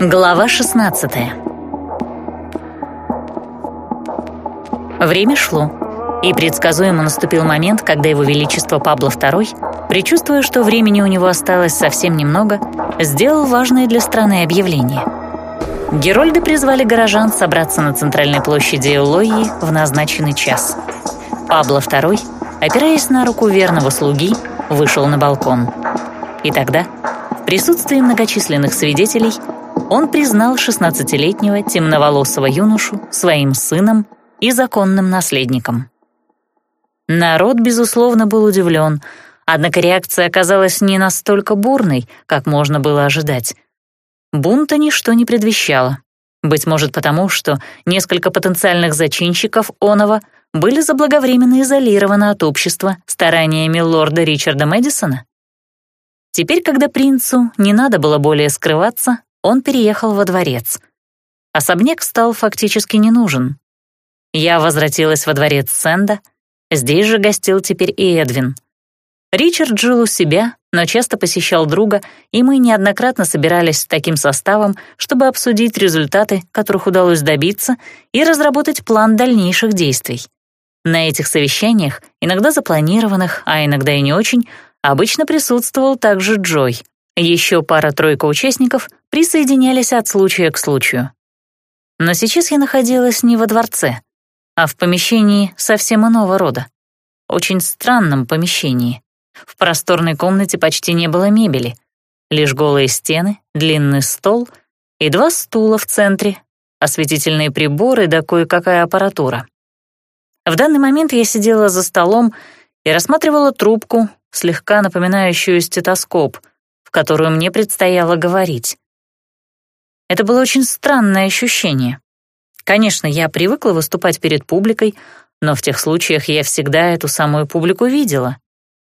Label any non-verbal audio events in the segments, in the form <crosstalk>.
Глава 16 Время шло, и предсказуемо наступил момент, когда его величество Пабло II, предчувствуя, что времени у него осталось совсем немного, сделал важное для страны объявление. Герольды призвали горожан собраться на центральной площади Элойи в назначенный час. Пабло II, опираясь на руку верного слуги, вышел на балкон. И тогда, в присутствии многочисленных свидетелей, он признал 16-летнего темноволосого юношу своим сыном и законным наследником. Народ, безусловно, был удивлен, однако реакция оказалась не настолько бурной, как можно было ожидать. Бунта ничто не предвещало. Быть может потому, что несколько потенциальных зачинщиков Онова были заблаговременно изолированы от общества стараниями лорда Ричарда Мэдисона? Теперь, когда принцу не надо было более скрываться, он переехал во дворец. Особняк стал фактически не нужен. Я возвратилась во дворец Сэнда, здесь же гостил теперь и Эдвин. Ричард жил у себя, но часто посещал друга, и мы неоднократно собирались с таким составом, чтобы обсудить результаты, которых удалось добиться, и разработать план дальнейших действий. На этих совещаниях, иногда запланированных, а иногда и не очень, обычно присутствовал также Джой. Еще пара-тройка участников присоединялись от случая к случаю. Но сейчас я находилась не во дворце, а в помещении совсем иного рода. Очень странном помещении. В просторной комнате почти не было мебели. Лишь голые стены, длинный стол и два стула в центре, осветительные приборы да кое-какая аппаратура. В данный момент я сидела за столом и рассматривала трубку, слегка напоминающую стетоскоп — которую мне предстояло говорить. Это было очень странное ощущение. Конечно, я привыкла выступать перед публикой, но в тех случаях я всегда эту самую публику видела.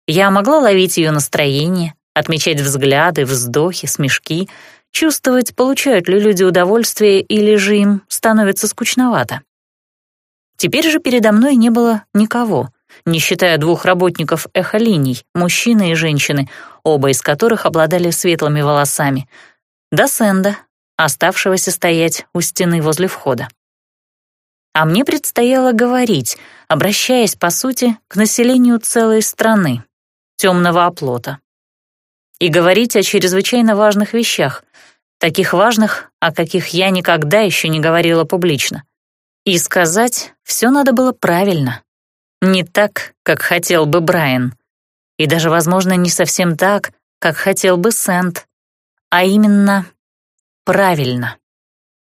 Я могла ловить ее настроение, отмечать взгляды, вздохи, смешки, чувствовать, получают ли люди удовольствие или же им становится скучновато. Теперь же передо мной не было никого — не считая двух работников эхолиний, мужчины и женщины, оба из которых обладали светлыми волосами, до Сэнда, оставшегося стоять у стены возле входа. А мне предстояло говорить, обращаясь, по сути, к населению целой страны, темного оплота. И говорить о чрезвычайно важных вещах, таких важных, о каких я никогда еще не говорила публично. И сказать все надо было правильно, не так, как хотел бы Брайан. И даже, возможно, не совсем так, как хотел бы Сент. А именно правильно.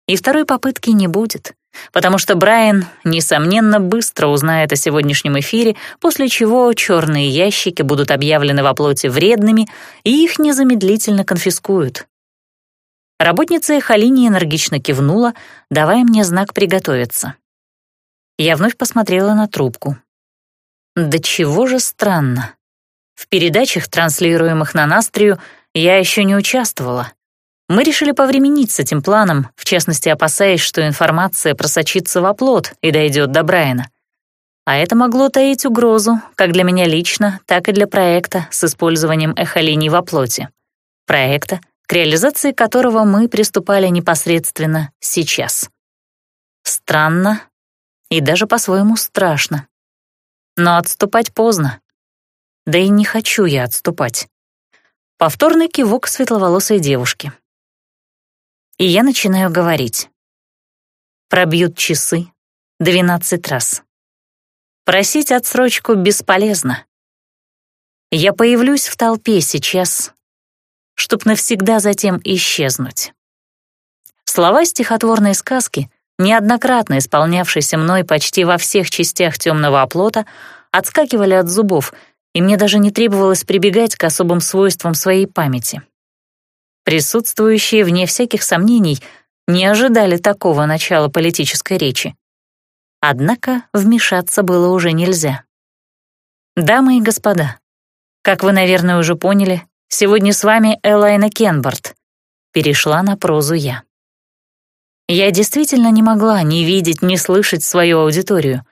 И второй попытки не будет, потому что Брайан, несомненно, быстро узнает о сегодняшнем эфире, после чего черные ящики будут объявлены во плоти вредными, и их незамедлительно конфискуют. Работница Эхолини энергично кивнула, давая мне знак приготовиться. Я вновь посмотрела на трубку. Да чего же странно. В передачах, транслируемых на Настрию, я еще не участвовала. Мы решили повременить с этим планом, в частности, опасаясь, что информация просочится в оплот и дойдет до Брайана. А это могло таить угрозу как для меня лично, так и для проекта с использованием эхолиний в оплоте. Проекта, к реализации которого мы приступали непосредственно сейчас. Странно и даже по-своему страшно. Но отступать поздно. Да и не хочу я отступать. Повторный кивок светловолосой девушки. И я начинаю говорить. Пробьют часы двенадцать раз. Просить отсрочку бесполезно. Я появлюсь в толпе сейчас, чтоб навсегда затем исчезнуть. Слова стихотворной сказки — неоднократно исполнявшийся мной почти во всех частях темного оплота, отскакивали от зубов, и мне даже не требовалось прибегать к особым свойствам своей памяти. Присутствующие, вне всяких сомнений, не ожидали такого начала политической речи. Однако вмешаться было уже нельзя. Дамы и господа, как вы, наверное, уже поняли, сегодня с вами Элайна Кенбард. Перешла на прозу я. Я действительно не могла ни видеть, ни слышать свою аудиторию,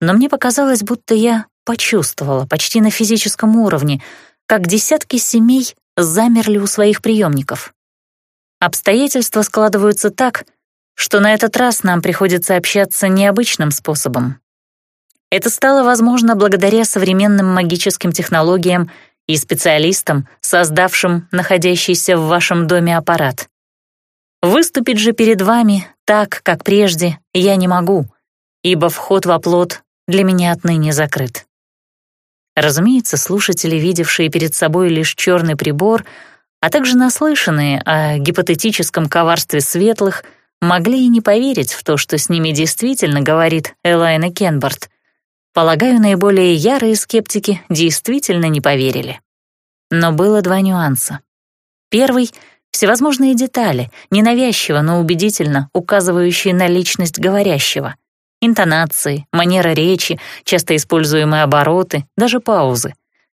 но мне показалось, будто я почувствовала почти на физическом уровне, как десятки семей замерли у своих приемников. Обстоятельства складываются так, что на этот раз нам приходится общаться необычным способом. Это стало возможно благодаря современным магическим технологиям и специалистам, создавшим находящийся в вашем доме аппарат. Выступить же перед вами так, как прежде, я не могу, ибо вход в оплот для меня отныне закрыт. Разумеется, слушатели, видевшие перед собой лишь черный прибор, а также наслышанные о гипотетическом коварстве светлых, могли и не поверить в то, что с ними действительно говорит Элайна Кенбарт. Полагаю, наиболее ярые скептики действительно не поверили. Но было два нюанса. Первый — всевозможные детали, ненавязчиво, но убедительно указывающие на личность говорящего — Интонации, манера речи, часто используемые обороты, даже паузы.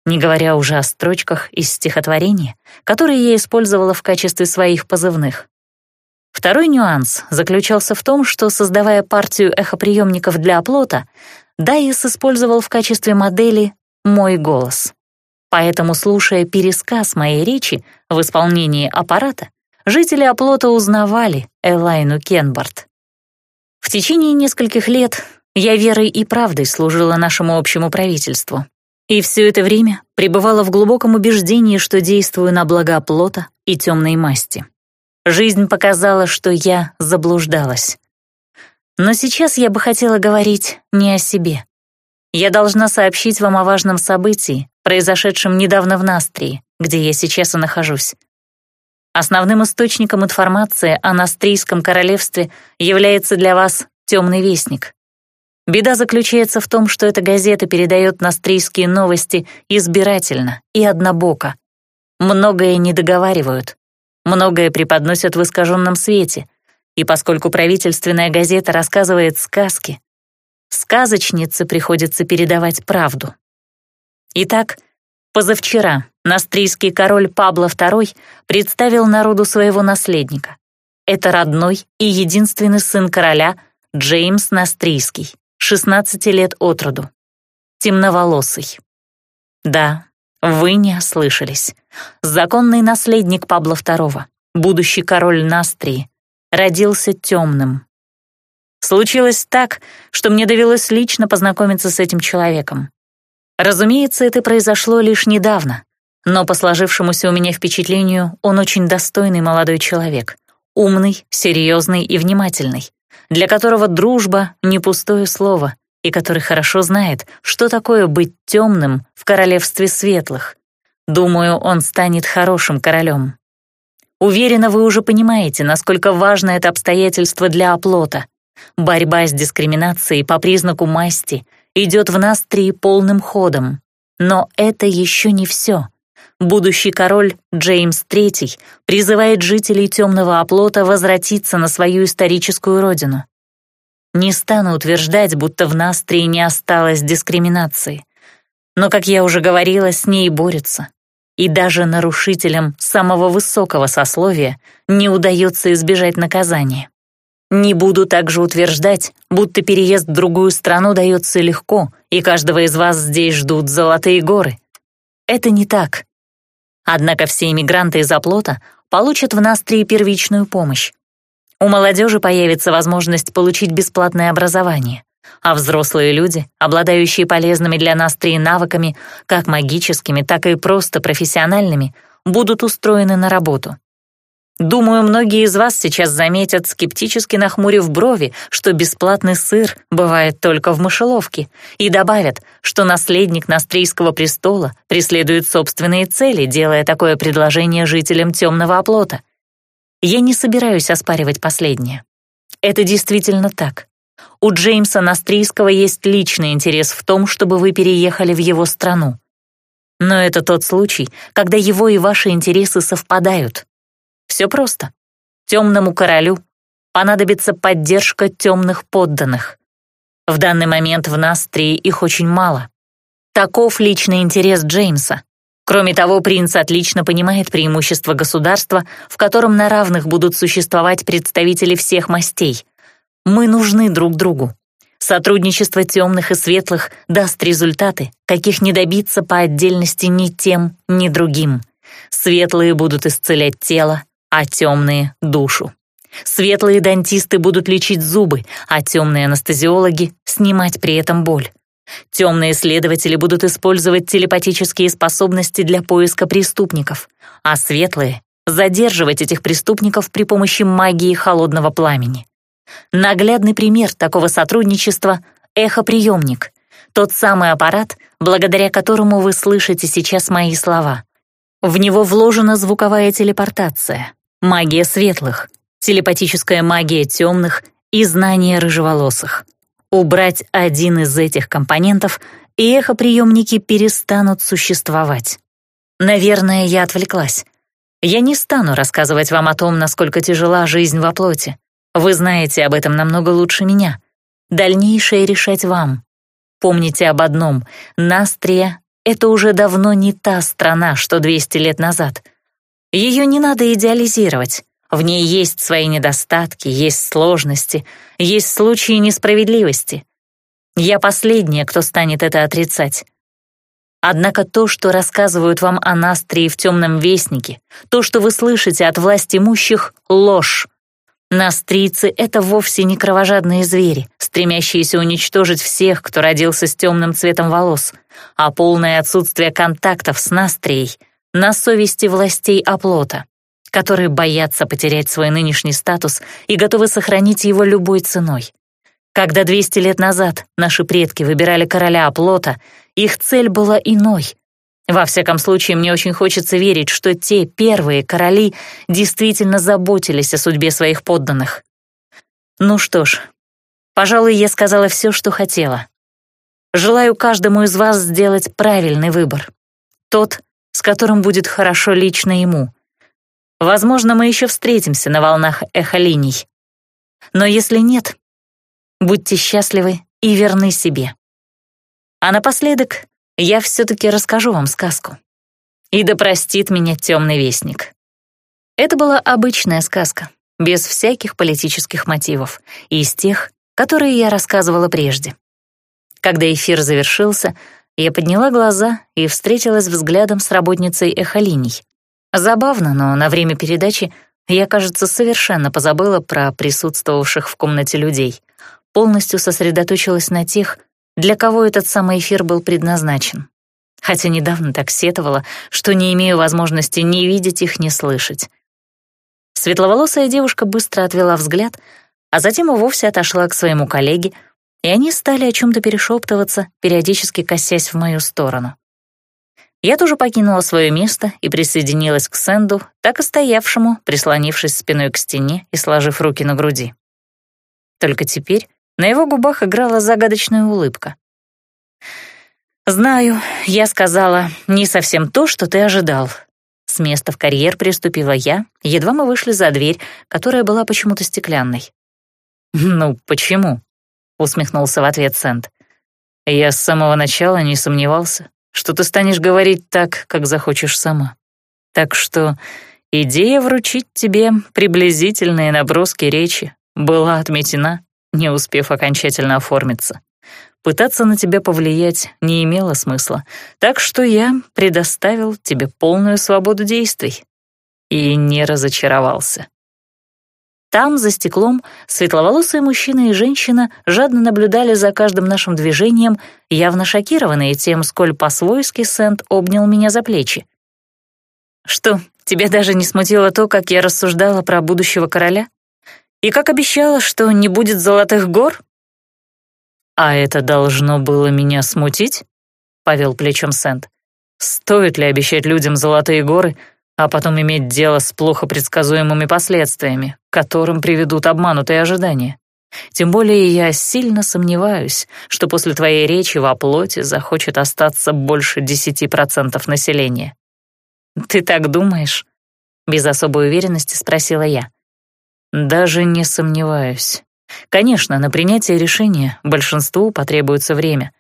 Не говоря уже о строчках из стихотворения, которые я использовала в качестве своих позывных. Второй нюанс заключался в том, что, создавая партию эхоприемников для оплота, Дайес использовал в качестве модели мой голос. Поэтому, слушая пересказ моей речи в исполнении аппарата, жители оплота узнавали Элайну Кенбарт. В течение нескольких лет я верой и правдой служила нашему общему правительству. И все это время пребывала в глубоком убеждении, что действую на благо плота и темной масти. Жизнь показала, что я заблуждалась. Но сейчас я бы хотела говорить не о себе. Я должна сообщить вам о важном событии, произошедшем недавно в Настрии, где я сейчас и нахожусь. Основным источником информации о Настрийском королевстве является для вас «Темный вестник». Беда заключается в том, что эта газета передает настрийские новости избирательно и однобоко. Многое не договаривают, многое преподносят в искаженном свете, и поскольку правительственная газета рассказывает сказки, сказочнице приходится передавать правду. Итак, позавчера Настрийский король Пабло II представил народу своего наследника. Это родной и единственный сын короля Джеймс Настрийский, 16 лет от роду. Темноволосый. Да, вы не ослышались. Законный наследник Пабло II, будущий король Настрии, родился темным. Случилось так, что мне довелось лично познакомиться с этим человеком. Разумеется, это произошло лишь недавно, но по сложившемуся у меня впечатлению он очень достойный молодой человек, умный, серьезный и внимательный, для которого дружба — не пустое слово, и который хорошо знает, что такое быть темным в королевстве светлых. Думаю, он станет хорошим королем. Уверена, вы уже понимаете, насколько важно это обстоятельство для оплота. Борьба с дискриминацией по признаку масти идет в Настрии полным ходом. Но это еще не все будущий король Джеймс III призывает жителей темного оплота возвратиться на свою историческую родину. Не стану утверждать, будто в Настрии не осталось дискриминации. Но, как я уже говорила, с ней борются. И даже нарушителям самого высокого сословия не удается избежать наказания. Не буду также утверждать, будто переезд в другую страну дается легко, и каждого из вас здесь ждут золотые горы. Это не так. Однако все иммигранты из оплота получат в Настрии первичную помощь. У молодежи появится возможность получить бесплатное образование, а взрослые люди, обладающие полезными для Настрии навыками, как магическими, так и просто профессиональными, будут устроены на работу. Думаю, многие из вас сейчас заметят, скептически нахмурив брови, что бесплатный сыр бывает только в мышеловке, и добавят, что наследник Настрийского престола преследует собственные цели, делая такое предложение жителям темного оплота. Я не собираюсь оспаривать последнее. Это действительно так. У Джеймса Настрийского есть личный интерес в том, чтобы вы переехали в его страну. Но это тот случай, когда его и ваши интересы совпадают. Все просто. Темному королю понадобится поддержка темных подданных. В данный момент в Настрии их очень мало. Таков личный интерес Джеймса. Кроме того, принц отлично понимает преимущества государства, в котором на равных будут существовать представители всех мастей. Мы нужны друг другу. Сотрудничество темных и светлых даст результаты, каких не добиться по отдельности ни тем, ни другим. Светлые будут исцелять тело, а темные — душу. Светлые дантисты будут лечить зубы, а темные анестезиологи — снимать при этом боль. Темные следователи будут использовать телепатические способности для поиска преступников, а светлые — задерживать этих преступников при помощи магии холодного пламени. Наглядный пример такого сотрудничества — эхоприемник, тот самый аппарат, благодаря которому вы слышите сейчас мои слова. В него вложена звуковая телепортация, магия светлых, телепатическая магия темных и знания рыжеволосых. Убрать один из этих компонентов, и эхоприемники перестанут существовать. Наверное, я отвлеклась. Я не стану рассказывать вам о том, насколько тяжела жизнь во плоти. Вы знаете об этом намного лучше меня. Дальнейшее решать вам. Помните об одном — Настрия — это уже давно не та страна, что 200 лет назад. Ее не надо идеализировать. В ней есть свои недостатки, есть сложности, есть случаи несправедливости. Я последняя, кто станет это отрицать. Однако то, что рассказывают вам о Настрии в «Темном вестнике», то, что вы слышите от власть имущих — ложь. Настрийцы — это вовсе не кровожадные звери, стремящиеся уничтожить всех, кто родился с темным цветом волос, а полное отсутствие контактов с Настрией на совести властей оплота которые боятся потерять свой нынешний статус и готовы сохранить его любой ценой. Когда 200 лет назад наши предки выбирали короля оплота, их цель была иной. Во всяком случае, мне очень хочется верить, что те первые короли действительно заботились о судьбе своих подданных. Ну что ж, пожалуй, я сказала все, что хотела. Желаю каждому из вас сделать правильный выбор. Тот, с которым будет хорошо лично ему — Возможно, мы еще встретимся на волнах эхолиний. Но если нет, будьте счастливы и верны себе. А напоследок я все-таки расскажу вам сказку. И да простит меня темный вестник. Это была обычная сказка, без всяких политических мотивов, и из тех, которые я рассказывала прежде. Когда эфир завершился, я подняла глаза и встретилась взглядом с работницей эхолиний. Забавно, но на время передачи я, кажется, совершенно позабыла про присутствовавших в комнате людей. Полностью сосредоточилась на тех, для кого этот самый эфир был предназначен. Хотя недавно так сетовала, что не имею возможности ни видеть их, ни слышать. Светловолосая девушка быстро отвела взгляд, а затем и вовсе отошла к своему коллеге, и они стали о чем то перешептываться, периодически косясь в мою сторону. Я тоже покинула свое место и присоединилась к Сэнду, так и стоявшему, прислонившись спиной к стене и сложив руки на груди. Только теперь на его губах играла загадочная улыбка. «Знаю, я сказала не совсем то, что ты ожидал». С места в карьер приступила я, едва мы вышли за дверь, которая была почему-то стеклянной. «Ну, почему?» — усмехнулся в ответ Сэнд. «Я с самого начала не сомневался что ты станешь говорить так, как захочешь сама. Так что идея вручить тебе приблизительные наброски речи была отметена, не успев окончательно оформиться. Пытаться на тебя повлиять не имело смысла, так что я предоставил тебе полную свободу действий и не разочаровался. Там, за стеклом, светловолосые мужчина и женщина жадно наблюдали за каждым нашим движением, явно шокированные тем, сколь по-свойски Сент обнял меня за плечи. «Что, тебя даже не смутило то, как я рассуждала про будущего короля? И как обещала, что не будет золотых гор?» «А это должно было меня смутить?» — повел плечом Сент. «Стоит ли обещать людям золотые горы, а потом иметь дело с плохо предсказуемыми последствиями, которым приведут обманутые ожидания. Тем более я сильно сомневаюсь, что после твоей речи во плоти захочет остаться больше 10% населения. «Ты так думаешь?» — без особой уверенности спросила я. «Даже не сомневаюсь. Конечно, на принятие решения большинству потребуется время.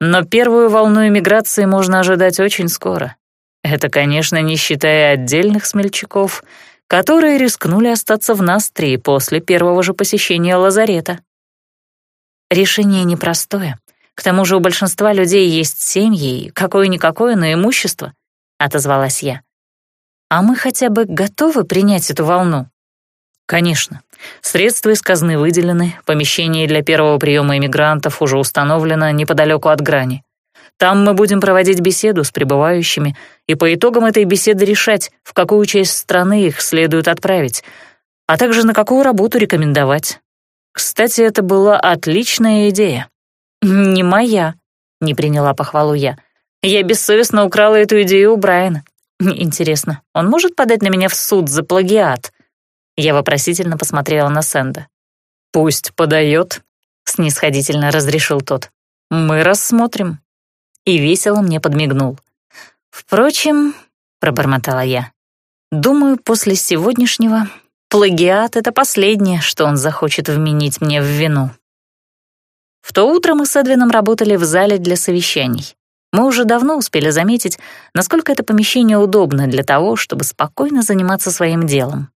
Но первую волну эмиграции можно ожидать очень скоро, это, конечно, не считая отдельных смельчаков, которые рискнули остаться в Настрии после первого же посещения лазарета. Решение непростое. К тому же у большинства людей есть семьи и какое-никакое, но имущество, — отозвалась я. А мы хотя бы готовы принять эту волну? Конечно. Средства из казны выделены, помещение для первого приема иммигрантов уже установлено неподалеку от грани. Там мы будем проводить беседу с прибывающими и по итогам этой беседы решать, в какую часть страны их следует отправить, а также на какую работу рекомендовать. Кстати, это была отличная идея. «Не моя», — не приняла похвалу я. «Я бессовестно украла эту идею у Брайана. Интересно, он может подать на меня в суд за плагиат?» Я вопросительно посмотрела на Сэнда. «Пусть подает», — снисходительно разрешил тот. «Мы рассмотрим» и весело мне подмигнул. «Впрочем», — пробормотала я, — «думаю, после сегодняшнего плагиат — это последнее, что он захочет вменить мне в вину». В то утро мы с Эдвином работали в зале для совещаний. Мы уже давно успели заметить, насколько это помещение удобно для того, чтобы спокойно заниматься своим делом.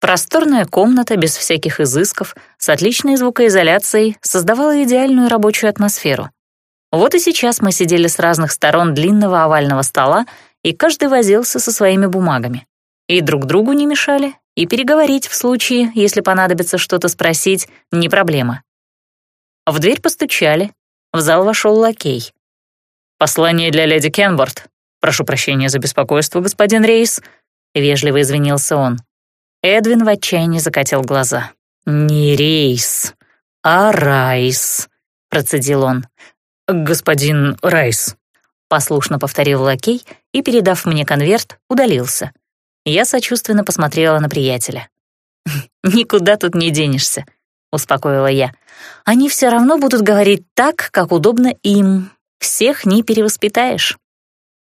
Просторная комната без всяких изысков, с отличной звукоизоляцией, создавала идеальную рабочую атмосферу. Вот и сейчас мы сидели с разных сторон длинного овального стола, и каждый возился со своими бумагами. И друг другу не мешали, и переговорить в случае, если понадобится что-то спросить, не проблема. В дверь постучали, в зал вошел лакей. «Послание для леди Кенворд. Прошу прощения за беспокойство, господин Рейс», — вежливо извинился он. Эдвин в отчаянии закатил глаза. «Не Рейс, а Райс», — процедил он. «Господин Райс», — послушно повторил лакей и, передав мне конверт, удалился. Я сочувственно посмотрела на приятеля. «Никуда тут не денешься», — успокоила я. «Они все равно будут говорить так, как удобно им. Всех не перевоспитаешь».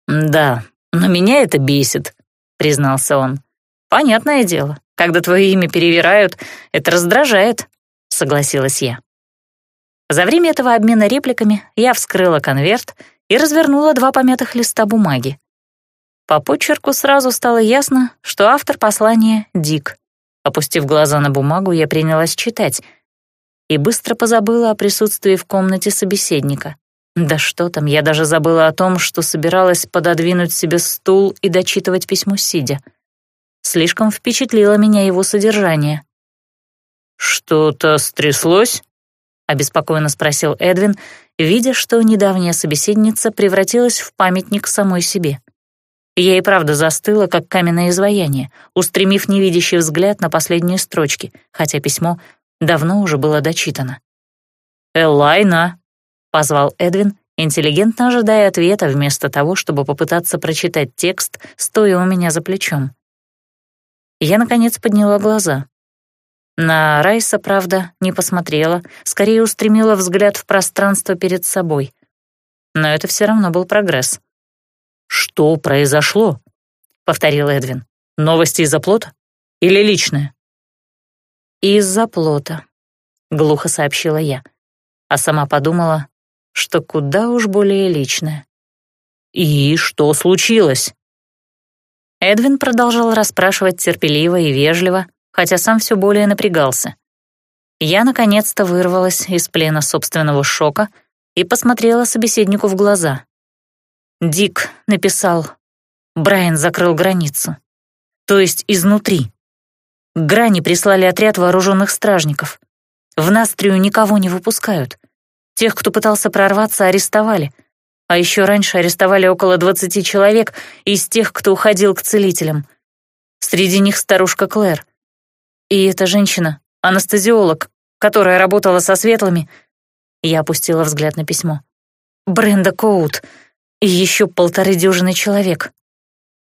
«Да, но меня это бесит», — признался он. «Понятное дело, когда твое имя перевирают, это раздражает», — согласилась я. За время этого обмена репликами я вскрыла конверт и развернула два помятых листа бумаги. По почерку сразу стало ясно, что автор послания — Дик. Опустив глаза на бумагу, я принялась читать и быстро позабыла о присутствии в комнате собеседника. Да что там, я даже забыла о том, что собиралась пододвинуть себе стул и дочитывать письмо сидя. Слишком впечатлило меня его содержание. «Что-то стряслось?» Обеспокоенно спросил Эдвин, видя, что недавняя собеседница превратилась в памятник самой себе. Я и правда застыла, как каменное изваяние, устремив невидящий взгляд на последние строчки, хотя письмо давно уже было дочитано. «Элайна!» — позвал Эдвин, интеллигентно ожидая ответа вместо того, чтобы попытаться прочитать текст, стоя у меня за плечом. Я, наконец, подняла глаза. На Райса, правда, не посмотрела, скорее устремила взгляд в пространство перед собой. Но это все равно был прогресс. «Что произошло?» — повторил Эдвин. «Новости из-за плота? Или личное?» «Из-за плота», — глухо сообщила я, а сама подумала, что куда уж более личное. «И что случилось?» Эдвин продолжал расспрашивать терпеливо и вежливо, хотя сам все более напрягался. Я наконец-то вырвалась из плена собственного шока и посмотрела собеседнику в глаза. Дик написал, Брайан закрыл границу. То есть изнутри. К грани прислали отряд вооруженных стражников. В Настрию никого не выпускают. Тех, кто пытался прорваться, арестовали. А еще раньше арестовали около 20 человек из тех, кто уходил к целителям. Среди них старушка Клэр. И эта женщина, анестезиолог, которая работала со светлыми, я опустила взгляд на письмо. Бренда Коут и еще полторы дюжины человек.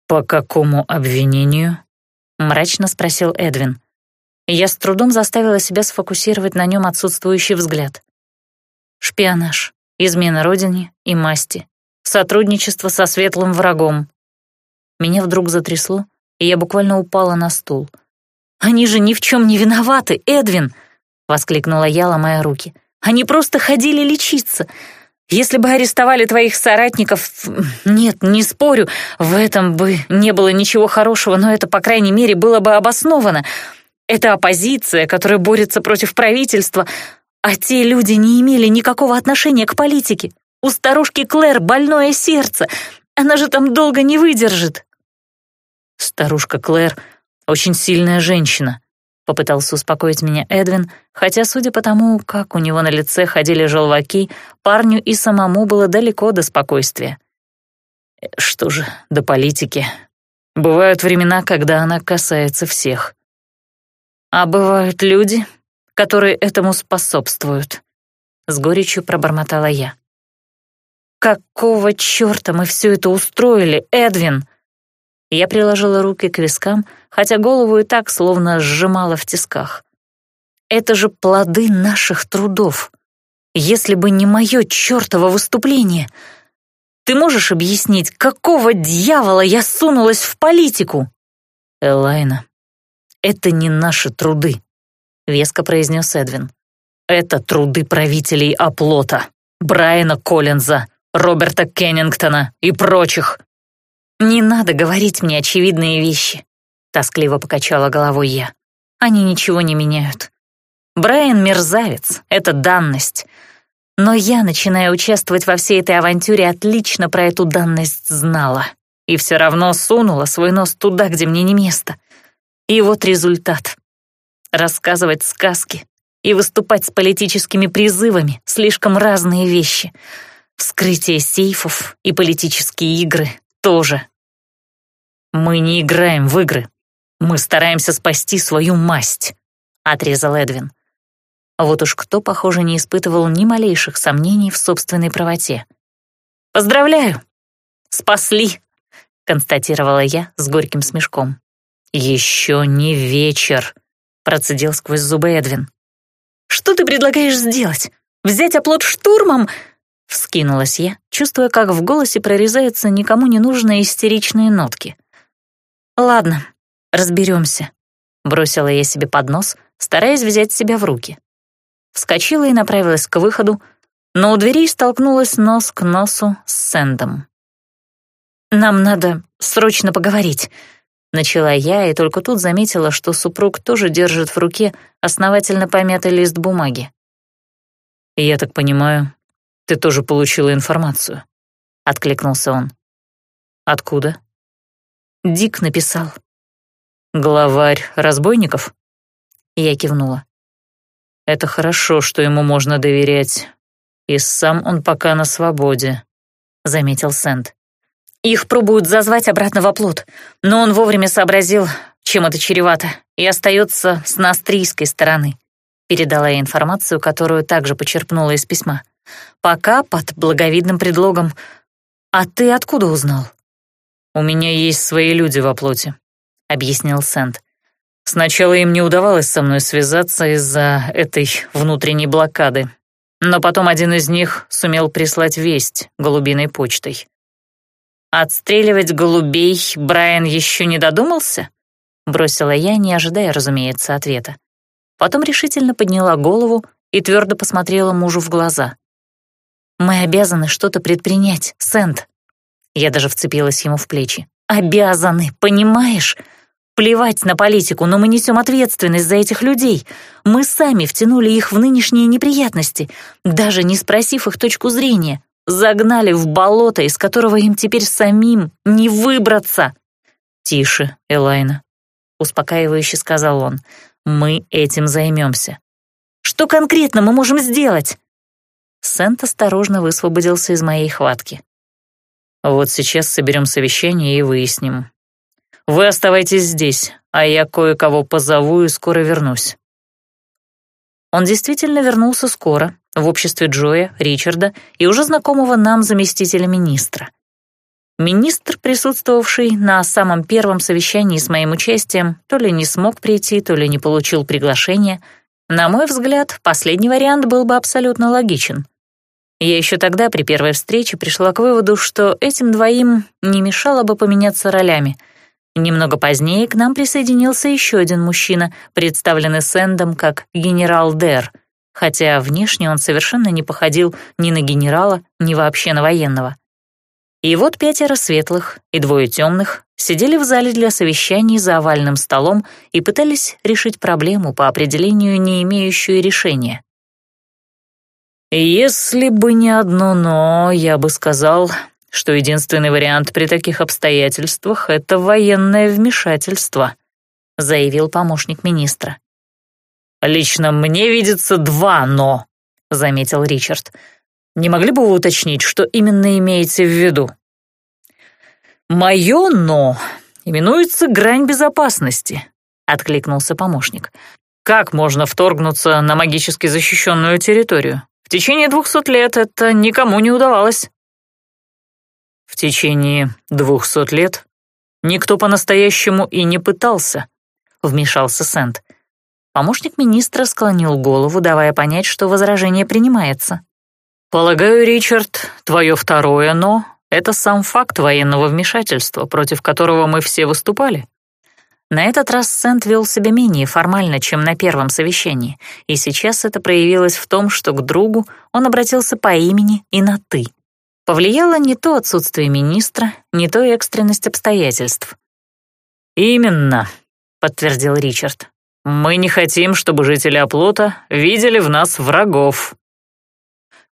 «По какому обвинению?» — мрачно спросил Эдвин. Я с трудом заставила себя сфокусировать на нем отсутствующий взгляд. Шпионаж, измена родине и масти, сотрудничество со светлым врагом. Меня вдруг затрясло, и я буквально упала на стул — «Они же ни в чем не виноваты, Эдвин!» — воскликнула я, ломая руки. «Они просто ходили лечиться. Если бы арестовали твоих соратников... Нет, не спорю, в этом бы не было ничего хорошего, но это, по крайней мере, было бы обосновано. Это оппозиция, которая борется против правительства, а те люди не имели никакого отношения к политике. У старушки Клэр больное сердце, она же там долго не выдержит». Старушка Клэр — очень сильная женщина. Попытался успокоить меня Эдвин, хотя, судя по тому, как у него на лице ходили желваки, парню и самому было далеко до спокойствия. Что же, до политики. Бывают времена, когда она касается всех. А бывают люди, которые этому способствуют. С горечью пробормотала я. «Какого чёрта мы всё это устроили, Эдвин?» Я приложила руки к вискам, хотя голову и так словно сжимала в тисках. «Это же плоды наших трудов. Если бы не мое чёртово выступление, ты можешь объяснить, какого дьявола я сунулась в политику?» «Элайна, это не наши труды», — веско произнес Эдвин. «Это труды правителей оплота, Брайана Коллинза, Роберта Кеннингтона и прочих. «Не надо говорить мне очевидные вещи», — тоскливо покачала головой я. «Они ничего не меняют. Брайан — мерзавец, это данность. Но я, начиная участвовать во всей этой авантюре, отлично про эту данность знала. И все равно сунула свой нос туда, где мне не место. И вот результат. Рассказывать сказки и выступать с политическими призывами — слишком разные вещи. Вскрытие сейфов и политические игры тоже. «Мы не играем в игры. Мы стараемся спасти свою масть», — отрезал Эдвин. Вот уж кто, похоже, не испытывал ни малейших сомнений в собственной правоте. «Поздравляю! Спасли!» — констатировала я с горьким смешком. «Еще не вечер», — процедил сквозь зубы Эдвин. «Что ты предлагаешь сделать? Взять оплот штурмом?» Вскинулась я, чувствуя, как в голосе прорезаются никому не нужные истеричные нотки. «Ладно, разберемся», — бросила я себе под нос, стараясь взять себя в руки. Вскочила и направилась к выходу, но у дверей столкнулась нос к носу с Сэндом. «Нам надо срочно поговорить», — начала я, и только тут заметила, что супруг тоже держит в руке основательно помятый лист бумаги. «Я так понимаю, ты тоже получила информацию», — откликнулся он. «Откуда?» Дик написал. «Главарь разбойников?» Я кивнула. «Это хорошо, что ему можно доверять. И сам он пока на свободе», — заметил Сент. «Их пробуют зазвать обратно в оплот, но он вовремя сообразил, чем это чревато, и остается с настрийской стороны», — передала я информацию, которую также почерпнула из письма. Пока под благовидным предлогом «А ты откуда узнал?» «У меня есть свои люди во плоти», — объяснил Сент. «Сначала им не удавалось со мной связаться из-за этой внутренней блокады, но потом один из них сумел прислать весть голубиной почтой». «Отстреливать голубей Брайан еще не додумался?» — бросила я, не ожидая, разумеется, ответа. Потом решительно подняла голову и твердо посмотрела мужу в глаза. Мы обязаны что-то предпринять, Сент. Я даже вцепилась ему в плечи. Обязаны, понимаешь? Плевать на политику, но мы несем ответственность за этих людей. Мы сами втянули их в нынешние неприятности, даже не спросив их точку зрения. Загнали в болото, из которого им теперь самим не выбраться. «Тише, Элайна», — успокаивающе сказал он. «Мы этим займемся». «Что конкретно мы можем сделать?» Сент осторожно высвободился из моей хватки. «Вот сейчас соберем совещание и выясним. Вы оставайтесь здесь, а я кое-кого позову и скоро вернусь». Он действительно вернулся скоро, в обществе Джоя, Ричарда и уже знакомого нам заместителя министра. Министр, присутствовавший на самом первом совещании с моим участием, то ли не смог прийти, то ли не получил приглашения. На мой взгляд, последний вариант был бы абсолютно логичен. Я еще тогда при первой встрече пришла к выводу, что этим двоим не мешало бы поменяться ролями. Немного позднее к нам присоединился еще один мужчина, представленный Сэндом как генерал Дэр, хотя внешне он совершенно не походил ни на генерала, ни вообще на военного. И вот пятеро светлых и двое темных сидели в зале для совещаний за овальным столом и пытались решить проблему по определению, не имеющую решения. Если бы не одно «но», я бы сказал, что единственный вариант при таких обстоятельствах — это военное вмешательство», — заявил помощник министра. «Лично мне видится два «но», — заметил Ричард. «Не могли бы вы уточнить, что именно имеете в виду?» «Мое «но» именуется грань безопасности», — откликнулся помощник. «Как можно вторгнуться на магически защищенную территорию? В течение двухсот лет это никому не удавалось». В течение двухсот лет никто по-настоящему и не пытался, вмешался Сент. Помощник министра склонил голову, давая понять, что возражение принимается. «Полагаю, Ричард, твое второе «но» — это сам факт военного вмешательства, против которого мы все выступали». На этот раз Сент вел себя менее формально, чем на первом совещании, и сейчас это проявилось в том, что к другу он обратился по имени и на «ты». Повлияло не то отсутствие министра, не то экстренность обстоятельств. «Именно», — подтвердил Ричард. «Мы не хотим, чтобы жители оплота видели в нас врагов».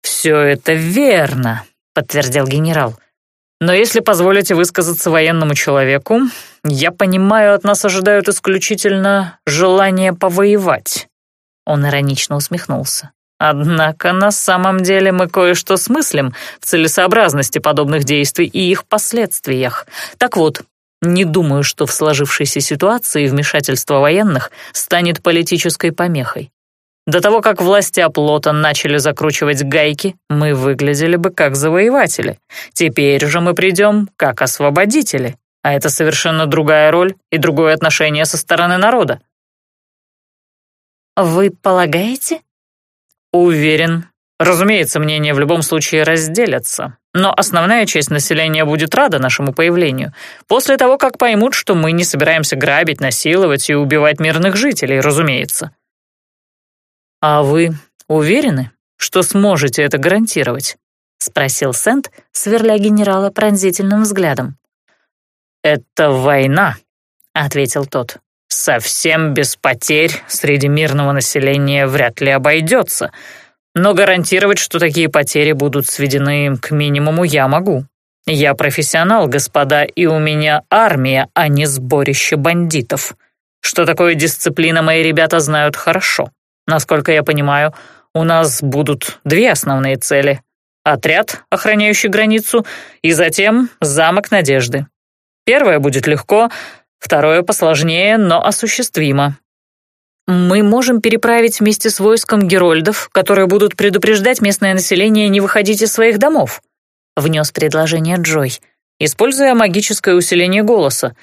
«Все это верно», — подтвердил генерал. «Но если позволите высказаться военному человеку, я понимаю, от нас ожидают исключительно желание повоевать». Он иронично усмехнулся. Однако на самом деле мы кое-что смыслим в целесообразности подобных действий и их последствиях. Так вот, не думаю, что в сложившейся ситуации вмешательство военных станет политической помехой. До того, как власти оплота начали закручивать гайки, мы выглядели бы как завоеватели. Теперь же мы придем как освободители. А это совершенно другая роль и другое отношение со стороны народа. «Вы полагаете?» Уверен. Разумеется, мнения в любом случае разделятся. Но основная часть населения будет рада нашему появлению, после того, как поймут, что мы не собираемся грабить, насиловать и убивать мирных жителей, разумеется. А вы уверены, что сможете это гарантировать? Спросил Сент, сверля генерала пронзительным взглядом. «Это война», — ответил тот. Совсем без потерь среди мирного населения вряд ли обойдется, но гарантировать, что такие потери будут сведены к минимуму, я могу. Я профессионал, господа, и у меня армия, а не сборище бандитов. Что такое дисциплина, мои ребята знают хорошо. Насколько я понимаю, у нас будут две основные цели. Отряд, охраняющий границу, и затем замок Надежды. Первое будет легко — Второе посложнее, но осуществимо. Мы можем переправить вместе с войском герольдов, которые будут предупреждать местное население не выходить из своих домов», — внес предложение Джой, используя магическое усиление голоса.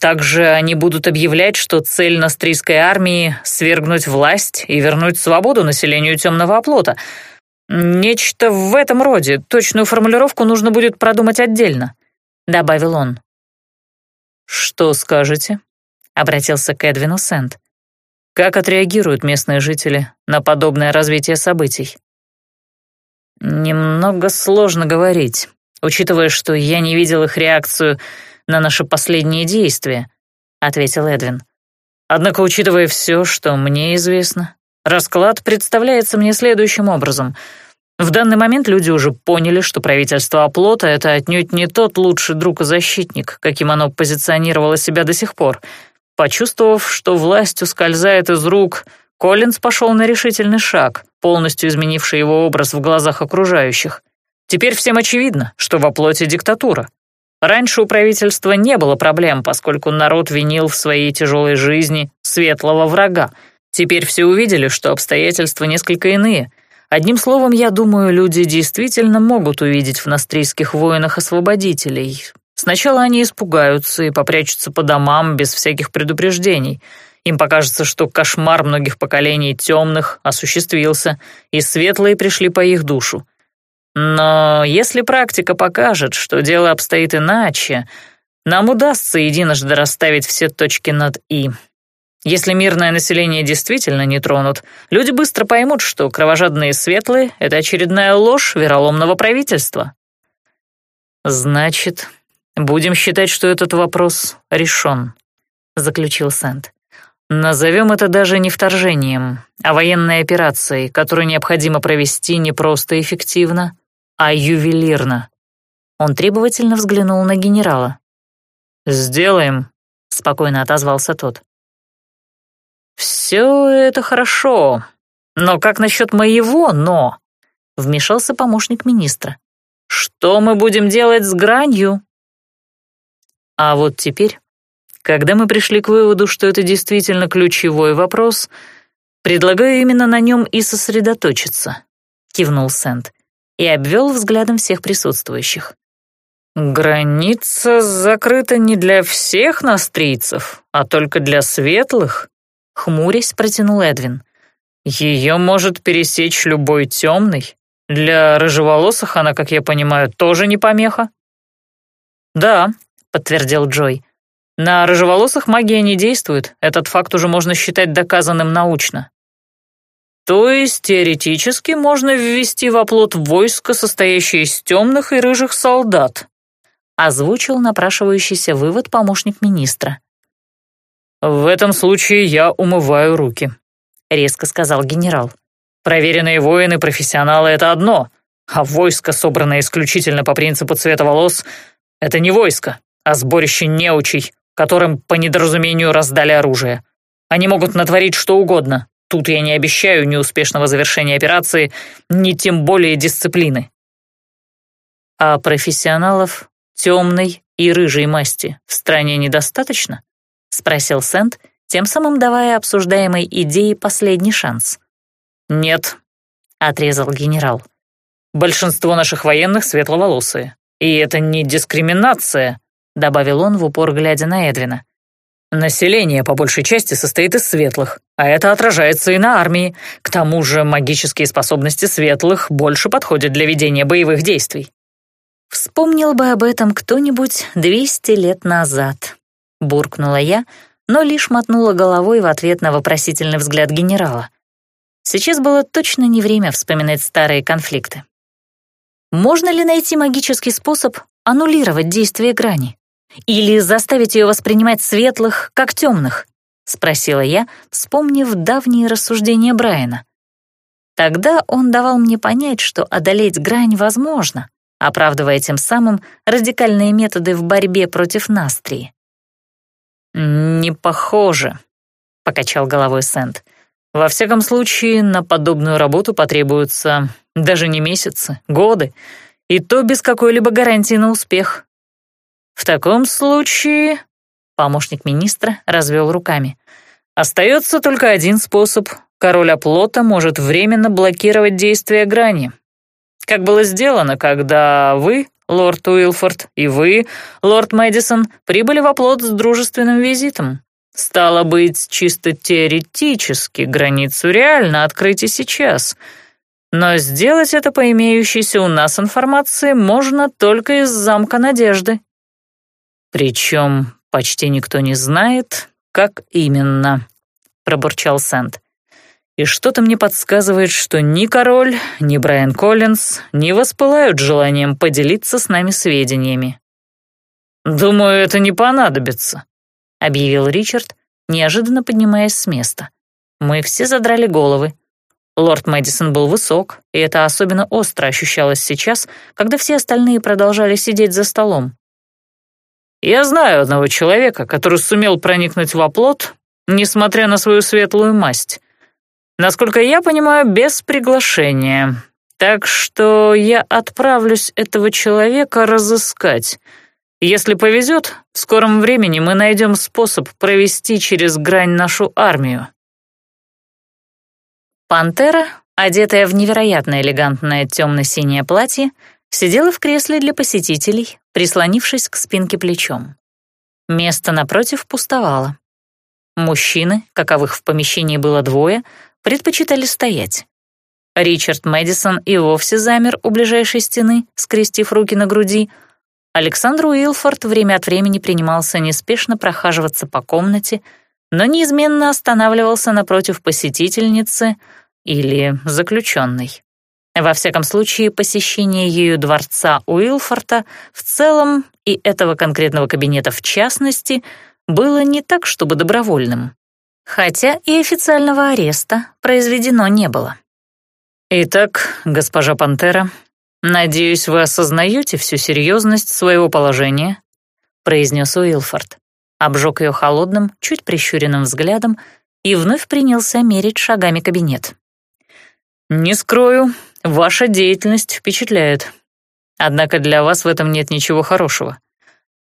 Также они будут объявлять, что цель Настрийской армии — свергнуть власть и вернуть свободу населению темного оплота. Нечто в этом роде, точную формулировку нужно будет продумать отдельно, — добавил он. «Что скажете?» — обратился к Эдвину Сент. «Как отреагируют местные жители на подобное развитие событий?» «Немного сложно говорить, учитывая, что я не видел их реакцию на наши последние действия», — ответил Эдвин. «Однако, учитывая все, что мне известно, расклад представляется мне следующим образом — в данный момент люди уже поняли, что правительство оплота — это отнюдь не тот лучший друг и защитник, каким оно позиционировало себя до сих пор. Почувствовав, что власть ускользает из рук, Коллинз пошел на решительный шаг, полностью изменивший его образ в глазах окружающих. Теперь всем очевидно, что во плоти диктатура. Раньше у правительства не было проблем, поскольку народ винил в своей тяжелой жизни светлого врага. Теперь все увидели, что обстоятельства несколько иные — Одним словом, я думаю, люди действительно могут увидеть в настрийских воинах освободителей. Сначала они испугаются и попрячутся по домам без всяких предупреждений. Им покажется, что кошмар многих поколений темных осуществился, и светлые пришли по их душу. Но если практика покажет, что дело обстоит иначе, нам удастся единожды расставить все точки над «и». Если мирное население действительно не тронут, люди быстро поймут, что кровожадные светлые — это очередная ложь вероломного правительства. «Значит, будем считать, что этот вопрос решен», — заключил Сент. «Назовем это даже не вторжением, а военной операцией, которую необходимо провести не просто эффективно, а ювелирно». Он требовательно взглянул на генерала. «Сделаем», — спокойно отозвался тот. «Все это хорошо, но как насчет моего «но»?» — вмешался помощник министра. «Что мы будем делать с гранью?» А вот теперь, когда мы пришли к выводу, что это действительно ключевой вопрос, предлагаю именно на нем и сосредоточиться», — кивнул Сент и обвел взглядом всех присутствующих. «Граница закрыта не для всех настрийцев, а только для светлых», — хмурясь протянул Эдвин. «Ее может пересечь любой темный. Для рыжеволосых она, как я понимаю, тоже не помеха». «Да», — подтвердил Джой. «На рыжеволосых магия не действует, этот факт уже можно считать доказанным научно». «То есть теоретически можно ввести в оплот войско, состоящее из темных и рыжих солдат», озвучил напрашивающийся вывод помощник министра. «В этом случае я умываю руки», — резко сказал генерал. «Проверенные воины, профессионалы — это одно, а войско, собранное исключительно по принципу цвета волос, — это не войско, а сборище неучей, которым по недоразумению раздали оружие. Они могут натворить что угодно. Тут я не обещаю ни успешного завершения операции, ни тем более дисциплины». «А профессионалов темной и рыжей масти в стране недостаточно?» — спросил Сент, тем самым давая обсуждаемой идее последний шанс. «Нет», — отрезал генерал. «Большинство наших военных светловолосые. И это не дискриминация», — добавил он в упор, глядя на Эдвина. «Население по большей части состоит из светлых, а это отражается и на армии. К тому же магические способности светлых больше подходят для ведения боевых действий». «Вспомнил бы об этом кто-нибудь двести лет назад», — буркнула я, но лишь мотнула головой в ответ на вопросительный взгляд генерала. Сейчас было точно не время вспоминать старые конфликты. Можно ли найти магический способ аннулировать действие грани? Или заставить ее воспринимать светлых, как темных? Спросила я, вспомнив давние рассуждения Брайана. Тогда он давал мне понять, что одолеть грань возможно, оправдывая тем самым радикальные методы в борьбе против Настрии. «Не похоже», — покачал головой Сент. «Во всяком случае, на подобную работу потребуются даже не месяцы, годы, и то без какой-либо гарантии на успех. В таком случае...» Помощник министра развел руками. «Остается только один способ. Король оплота может временно блокировать действие грани как было сделано, когда вы, лорд Уилфорд, и вы, лорд Мэдисон, прибыли в оплот с дружественным визитом. Стало быть, чисто теоретически границу реально открыть и сейчас. Но сделать это по имеющейся у нас информации можно только из замка Надежды. Причем почти никто не знает, как именно, пробурчал Сент. И что-то мне подсказывает, что ни король, ни Брайан Коллинз не воспылают желанием поделиться с нами сведениями. «Думаю, это не понадобится», — объявил Ричард, неожиданно поднимаясь с места. Мы все задрали головы. Лорд Мэдисон был высок, и это особенно остро ощущалось сейчас, когда все остальные продолжали сидеть за столом. «Я знаю одного человека, который сумел проникнуть в оплот, несмотря на свою светлую масть», Насколько я понимаю, без приглашения. Так что я отправлюсь этого человека разыскать. Если повезет, в скором времени мы найдем способ провести через грань нашу армию. Пантера, одетая в невероятно элегантное темно-синее платье, сидела в кресле для посетителей, прислонившись к спинке плечом. Место напротив пустовало. Мужчины, каковых в помещении было двое, предпочитали стоять. Ричард Мэдисон и вовсе замер у ближайшей стены, скрестив руки на груди. Александр Уилфорд время от времени принимался неспешно прохаживаться по комнате, но неизменно останавливался напротив посетительницы или заключенной. Во всяком случае, посещение ею дворца Уилфорта в целом и этого конкретного кабинета в частности было не так, чтобы добровольным хотя и официального ареста произведено не было. «Итак, госпожа Пантера, «Надеюсь, вы осознаете всю серьезность своего положения», — произнес Уилфорд. Обжег ее холодным, чуть прищуренным взглядом и вновь принялся мерить шагами кабинет. «Не скрою, ваша деятельность впечатляет. Однако для вас в этом нет ничего хорошего.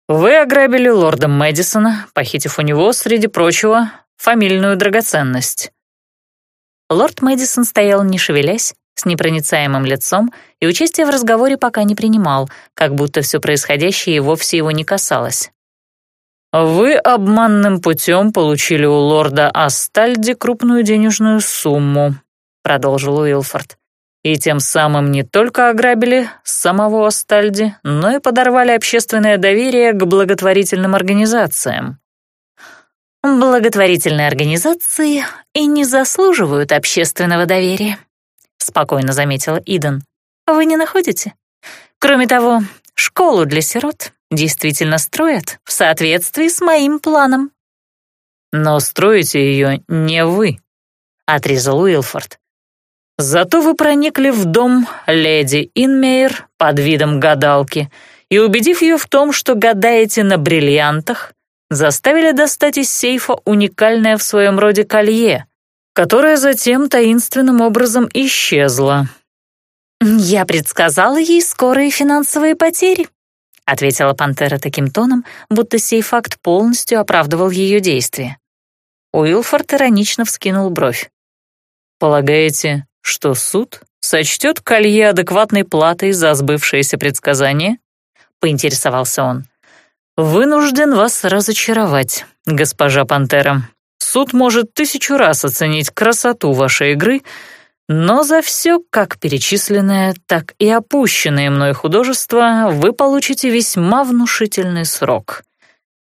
Вы ограбили лорда Мэдисона, похитив у него, среди прочего, фамильную драгоценность». Лорд Мэдисон стоял, не шевелясь, с непроницаемым лицом и участия в разговоре пока не принимал, как будто все происходящее и вовсе его не касалось. «Вы обманным путем получили у лорда Астальди крупную денежную сумму», — продолжил Уилфорд, «и тем самым не только ограбили самого Астальди, но и подорвали общественное доверие к благотворительным организациям». «Благотворительные организации и не заслуживают общественного доверия», — спокойно заметила Иден. «Вы не находите? Кроме того, школу для сирот действительно строят в соответствии с моим планом». «Но строите ее не вы», — отрезал Уилфорд. «Зато вы проникли в дом леди Инмейер под видом гадалки и, убедив ее в том, что гадаете на бриллиантах, заставили достать из сейфа уникальное в своем роде колье, которое затем таинственным образом исчезло». «Я предсказала ей скорые финансовые потери», — ответила пантера таким тоном, будто сей факт полностью оправдывал ее действия. Уилфорд иронично вскинул бровь. «Полагаете, что суд сочтет колье адекватной платой за сбывшееся предсказание?» — поинтересовался он. «Вынужден вас разочаровать, госпожа Пантера. Суд может тысячу раз оценить красоту вашей игры, но за все, как перечисленное, так и опущенное мной художество, вы получите весьма внушительный срок.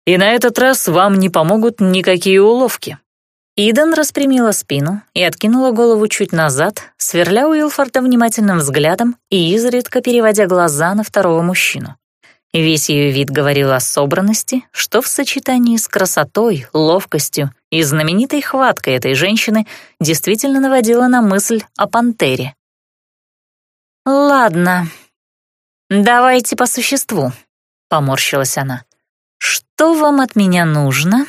И на этот раз вам не помогут никакие уловки». Иден распрямила спину и откинула голову чуть назад, сверля Уилфорда внимательным взглядом и изредка переводя глаза на второго мужчину. Весь ее вид говорил о собранности, что в сочетании с красотой, ловкостью и знаменитой хваткой этой женщины действительно наводило на мысль о пантере. «Ладно, давайте по существу», — поморщилась она. «Что вам от меня нужно?»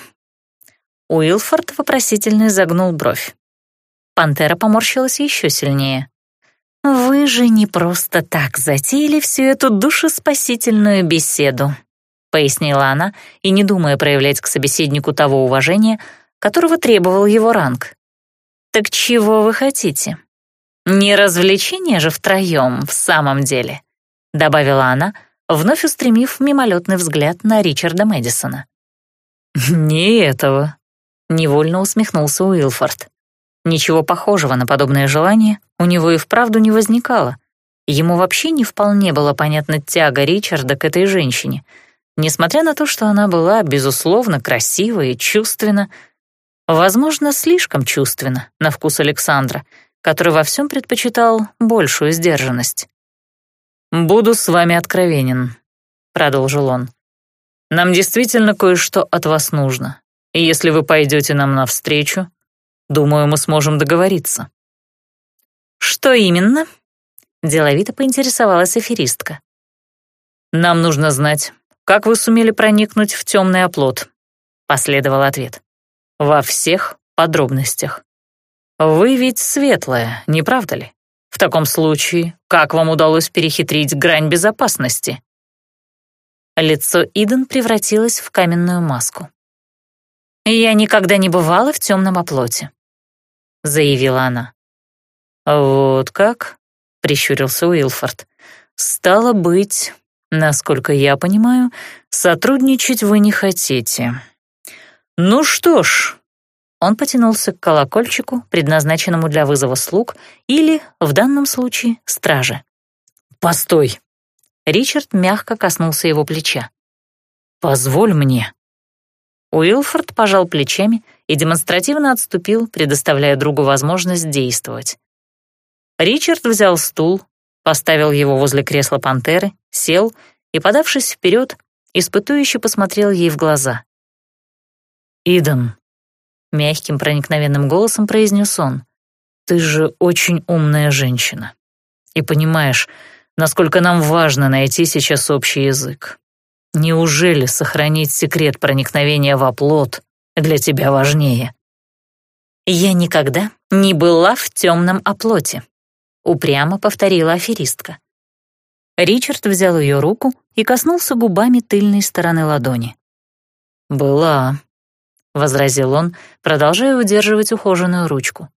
Уилфорд вопросительно загнул бровь. Пантера поморщилась еще сильнее. «Вы же не просто так затеяли всю эту душеспасительную беседу», пояснила она, и не думая проявлять к собеседнику того уважения, которого требовал его ранг. «Так чего вы хотите? Не развлечение же втроем в самом деле», добавила она, вновь устремив мимолетный взгляд на Ричарда Мэдисона. «Не этого», — невольно усмехнулся Уилфорд. Ничего похожего на подобное желание у него и вправду не возникало. Ему вообще не вполне была понятна тяга Ричарда к этой женщине, несмотря на то, что она была, безусловно, красива и чувственна, возможно, слишком чувственна на вкус Александра, который во всем предпочитал большую сдержанность. «Буду с вами откровенен», — продолжил он. «Нам действительно кое-что от вас нужно, и если вы пойдете нам навстречу, Думаю, мы сможем договориться». «Что именно?» — деловито поинтересовалась аферистка. «Нам нужно знать, как вы сумели проникнуть в темный оплот», — последовал ответ. «Во всех подробностях. Вы ведь светлая, не правда ли? В таком случае, как вам удалось перехитрить грань безопасности?» Лицо Иден превратилось в каменную маску. «Я никогда не бывала в темном оплоте», — заявила она. «Вот как?» — прищурился Уилфорд. «Стало быть, насколько я понимаю, сотрудничать вы не хотите. Ну что ж...» Он потянулся к колокольчику, предназначенному для вызова слуг или, в данном случае, стражи. «Постой!» Ричард мягко коснулся его плеча. «Позволь мне». Уилфорд пожал плечами и демонстративно отступил, предоставляя другу возможность действовать. Ричард взял стул, поставил его возле кресла пантеры, сел и, подавшись вперед, испытующе посмотрел ей в глаза. «Иден», — мягким проникновенным голосом произнес он, «ты же очень умная женщина. И понимаешь, насколько нам важно найти сейчас общий язык. Неужели сохранить секрет проникновения в оплот для тебя важнее? Я никогда не была в темном оплоте, упрямо повторила аферистка. Ричард взял ее руку и коснулся губами тыльной стороны ладони. «Была», — возразил он, продолжая удерживать ухоженную ручку.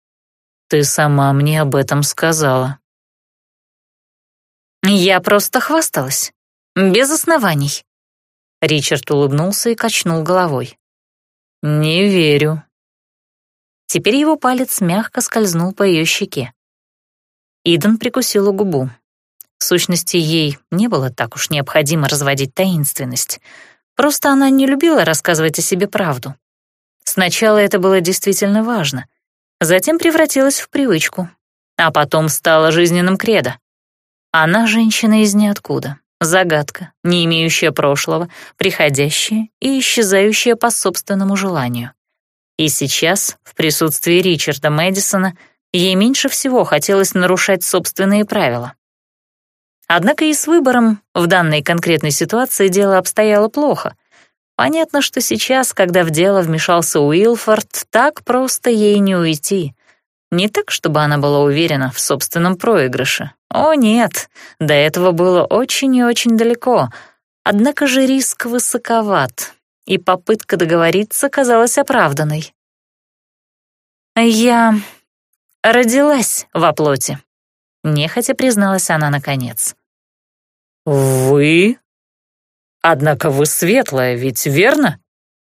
«Ты сама мне об этом сказала». «Я просто хвасталась. Без оснований». Ричард улыбнулся и качнул головой. «Не верю». Теперь его палец мягко скользнул по ее щеке. Иден прикусила губу. В сущности, ей не было так уж необходимо разводить таинственность. Просто она не любила рассказывать о себе правду. Сначала это было действительно важно, затем превратилось в привычку, а потом стало жизненным кредо. Она женщина из ниоткуда, загадка, не имеющая прошлого, приходящая и исчезающая по собственному желанию. И сейчас, в присутствии Ричарда Мэдисона, ей меньше всего хотелось нарушать собственные правила. Однако и с выбором в данной конкретной ситуации дело обстояло плохо. Понятно, что сейчас, когда в дело вмешался Уилфорд, так просто ей не уйти. Не так, чтобы она была уверена в собственном проигрыше. О, нет, до этого было очень и очень далеко. Однако же риск высоковат, и попытка договориться казалась оправданной. «Я родилась во плоти», — нехотя призналась она наконец. «Вы? Однако вы светлая, ведь верно?»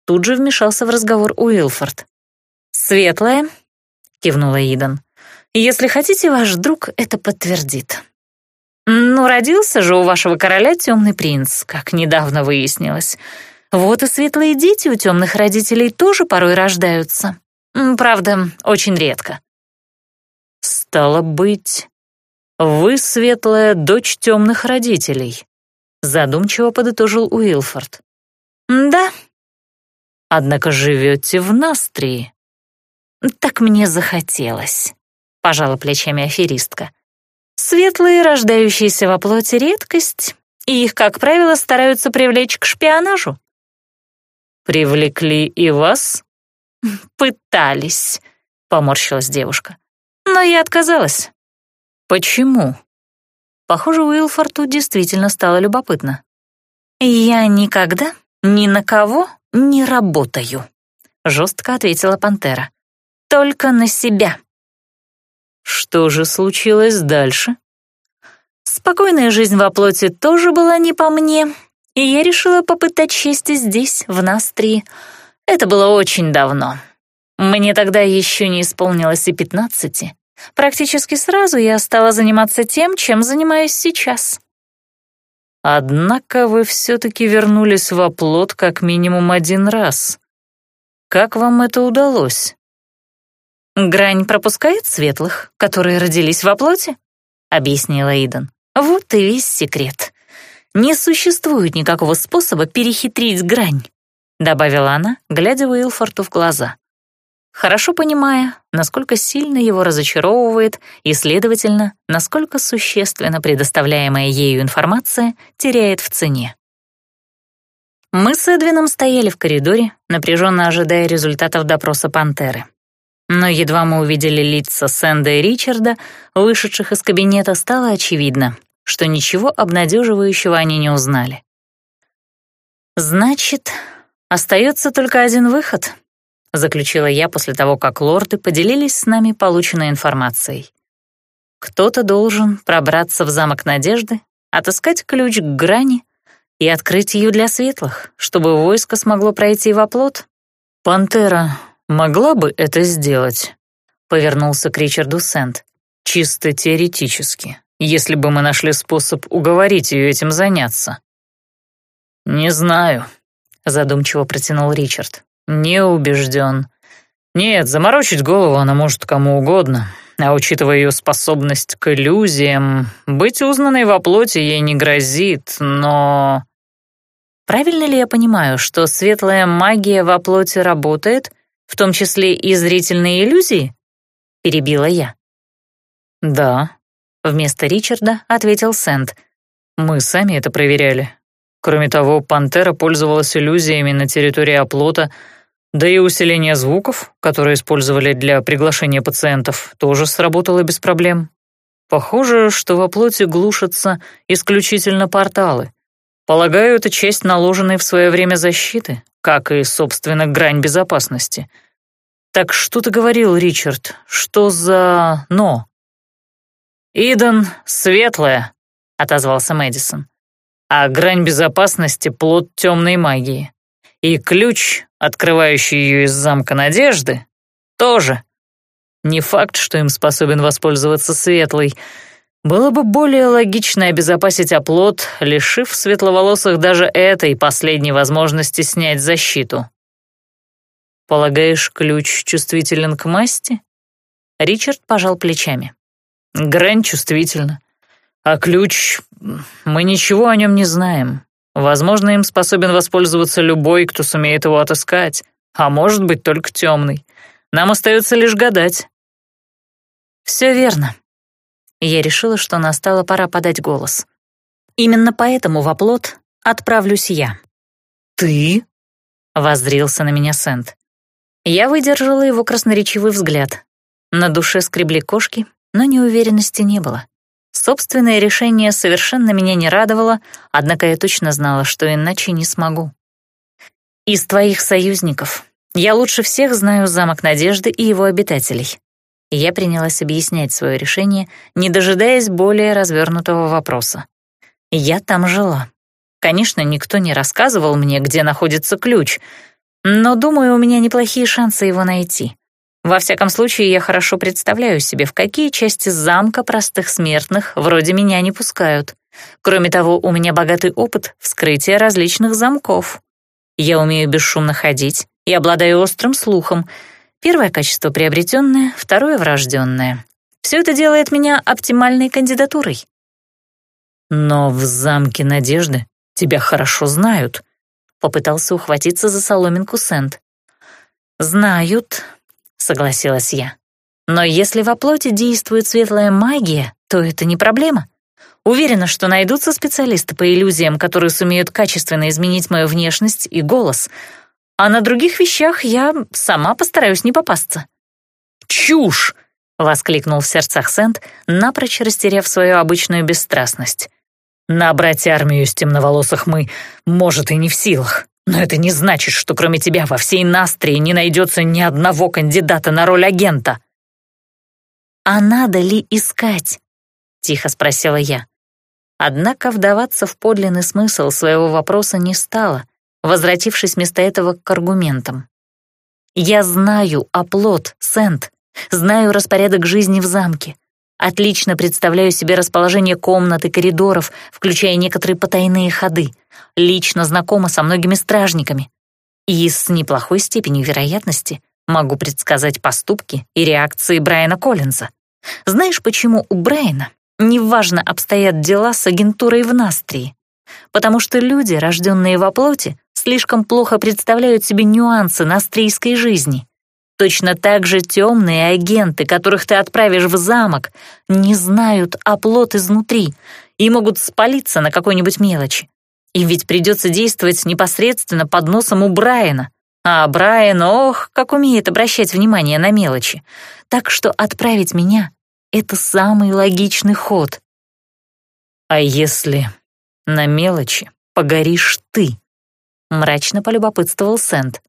Тут же вмешался в разговор Уилфорд. «Светлая?» — кивнула Идан. «Если хотите, ваш друг это подтвердит». «Ну, родился же у вашего короля темный принц, как недавно выяснилось. Вот и светлые дети у темных родителей тоже порой рождаются. Правда, очень редко». «Стало быть, вы светлая дочь темных родителей», — задумчиво подытожил Уилфорд. «Да». «Однако живете в Настрии». «Так мне захотелось», — пожала плечами аферистка. «Светлые, рождающиеся во плоти редкость, и их, как правило, стараются привлечь к шпионажу». «Привлекли и вас?» <laughs> «Пытались», — поморщилась девушка. «Но я отказалась. «Почему?» Похоже, Уилфорту действительно стало любопытно. «Я никогда ни на кого не работаю», — жестко ответила пантера. «Только на себя». «Что же случилось дальше?» Спокойная жизнь во плоти тоже была не по мне, и я решила попытать счастье здесь, в нас три. Это было очень давно. Мне тогда еще не исполнилось и пятнадцати. Практически сразу я стала заниматься тем, чем занимаюсь сейчас. Однако вы все-таки вернулись в оплот как минимум один раз. Как вам это удалось? «Грань пропускает светлых, которые родились в оплоте?» — объяснила Идан. «Вот и весь секрет. Не существует никакого способа перехитрить грань», — добавила она, глядя Уилфорту в глаза хорошо понимая, насколько сильно его разочаровывает и, следовательно, насколько существенно предоставляемая ею информация теряет в цене. Мы с Эдвином стояли в коридоре, напряженно ожидая результатов допроса Пантеры. Но едва мы увидели лица Сэнда и Ричарда, вышедших из кабинета, стало очевидно, что ничего обнадеживающего они не узнали. «Значит, остается только один выход», — заключила я после того, как лорды поделились с нами полученной информацией. Кто-то должен пробраться в замок Надежды, отыскать ключ к грани и открыть ее для светлых, чтобы войско смогло пройти в оплот. «Пантера могла бы это сделать?» — повернулся к Ричарду Сент. «Чисто теоретически, если бы мы нашли способ уговорить ее этим заняться». «Не знаю», — задумчиво протянул Ричард. «Не убежден. Нет, заморочить голову она может кому угодно, а учитывая ее способность к иллюзиям, быть узнанной во плоти ей не грозит, но...» «Правильно ли я понимаю, что светлая магия во плоти работает, в том числе и зрительные иллюзии?» — перебила я. «Да, Вместо Ричарда ответил Сент. «Мы сами это проверяли. Кроме того, пантера пользовалась иллюзиями на территории оплота, да и усиление звуков, которые использовали для приглашения пациентов, тоже сработало без проблем. Похоже, что в оплоте глушатся исключительно порталы. Полагаю, это часть наложенной в свое время защиты, как и, собственно, грань безопасности. Так что ты говорил, Ричард? Что за «но»?» «Иден светлая», — отозвался Мэдисон а грань безопасности — плод темной магии. И ключ, открывающий ее из замка надежды, тоже. Не факт, что им способен воспользоваться Светлый. Было бы более логично обезопасить оплот, лишив светловолосых даже этой последней возможности снять защиту. «Полагаешь, ключ чувствителен к масти?» Ричард пожал плечами. «Грань чувствительна. А ключ... Мы ничего о нем не знаем. Возможно, им способен воспользоваться любой, кто сумеет его отыскать. А может быть, только темный. Нам остается лишь гадать. Все верно. Я решила, что настала пора подать голос. Именно поэтому в оплот отправлюсь я. «Ты?» — воззрился на меня Сент. Я выдержала его красноречивый взгляд. На душе скребли кошки, но неуверенности не было. Собственное решение совершенно меня не радовало, однако я точно знала, что иначе не смогу. «Из твоих союзников я лучше всех знаю замок Надежды и его обитателей». Я принялась объяснять свое решение, не дожидаясь более развернутого вопроса. Я там жила. Конечно, никто не рассказывал мне, где находится ключ, но, думаю, у меня неплохие шансы его найти. Во всяком случае, я хорошо представляю себе, в какие части замка простых смертных вроде меня не пускают. Кроме того, у меня богатый опыт вскрытия различных замков. Я умею бесшумно ходить и обладаю острым слухом. Первое качество приобретенное, второе врожденное. Все это делает меня оптимальной кандидатурой. Но в замке Надежды тебя хорошо знают, попытался ухватиться за соломинку Сент. Знают, согласилась я. Но если во плоти действует светлая магия, то это не проблема. Уверена, что найдутся специалисты по иллюзиям, которые сумеют качественно изменить мою внешность и голос. А на других вещах я сама постараюсь не попасться. «Чушь!» — воскликнул в сердцах Сент, напрочь растеряв свою обычную бесстрастность. «Набрать армию из темноволосых мы, может, и не в силах. Но это не значит, что кроме тебя во всей Настрии не найдется ни одного кандидата на роль агента. «А надо ли искать?» — тихо спросила я. Однако вдаваться в подлинный смысл своего вопроса не стала, возвратившись вместо этого к аргументам. «Я знаю оплот, Сент, знаю распорядок жизни в замке, отлично представляю себе расположение комнат и коридоров, включая некоторые потайные ходы лично знакома со многими стражниками и с неплохой степенью вероятности могу предсказать поступки и реакции Брайана Коллинза. Знаешь, почему у Брайана неважно обстоят дела с агентурой в Настрии? Потому что люди, рожденные во плоти, слишком плохо представляют себе нюансы настрийской жизни. Точно так же темные агенты, которых ты отправишь в замок, не знают оплот изнутри и могут спалиться на какой-нибудь мелочи. И ведь придется действовать непосредственно под носом у Брайана. А Брайан, ох, как умеет обращать внимание на мелочи. Так что отправить меня — это самый логичный ход. А если на мелочи погоришь ты? Мрачно полюбопытствовал Сент.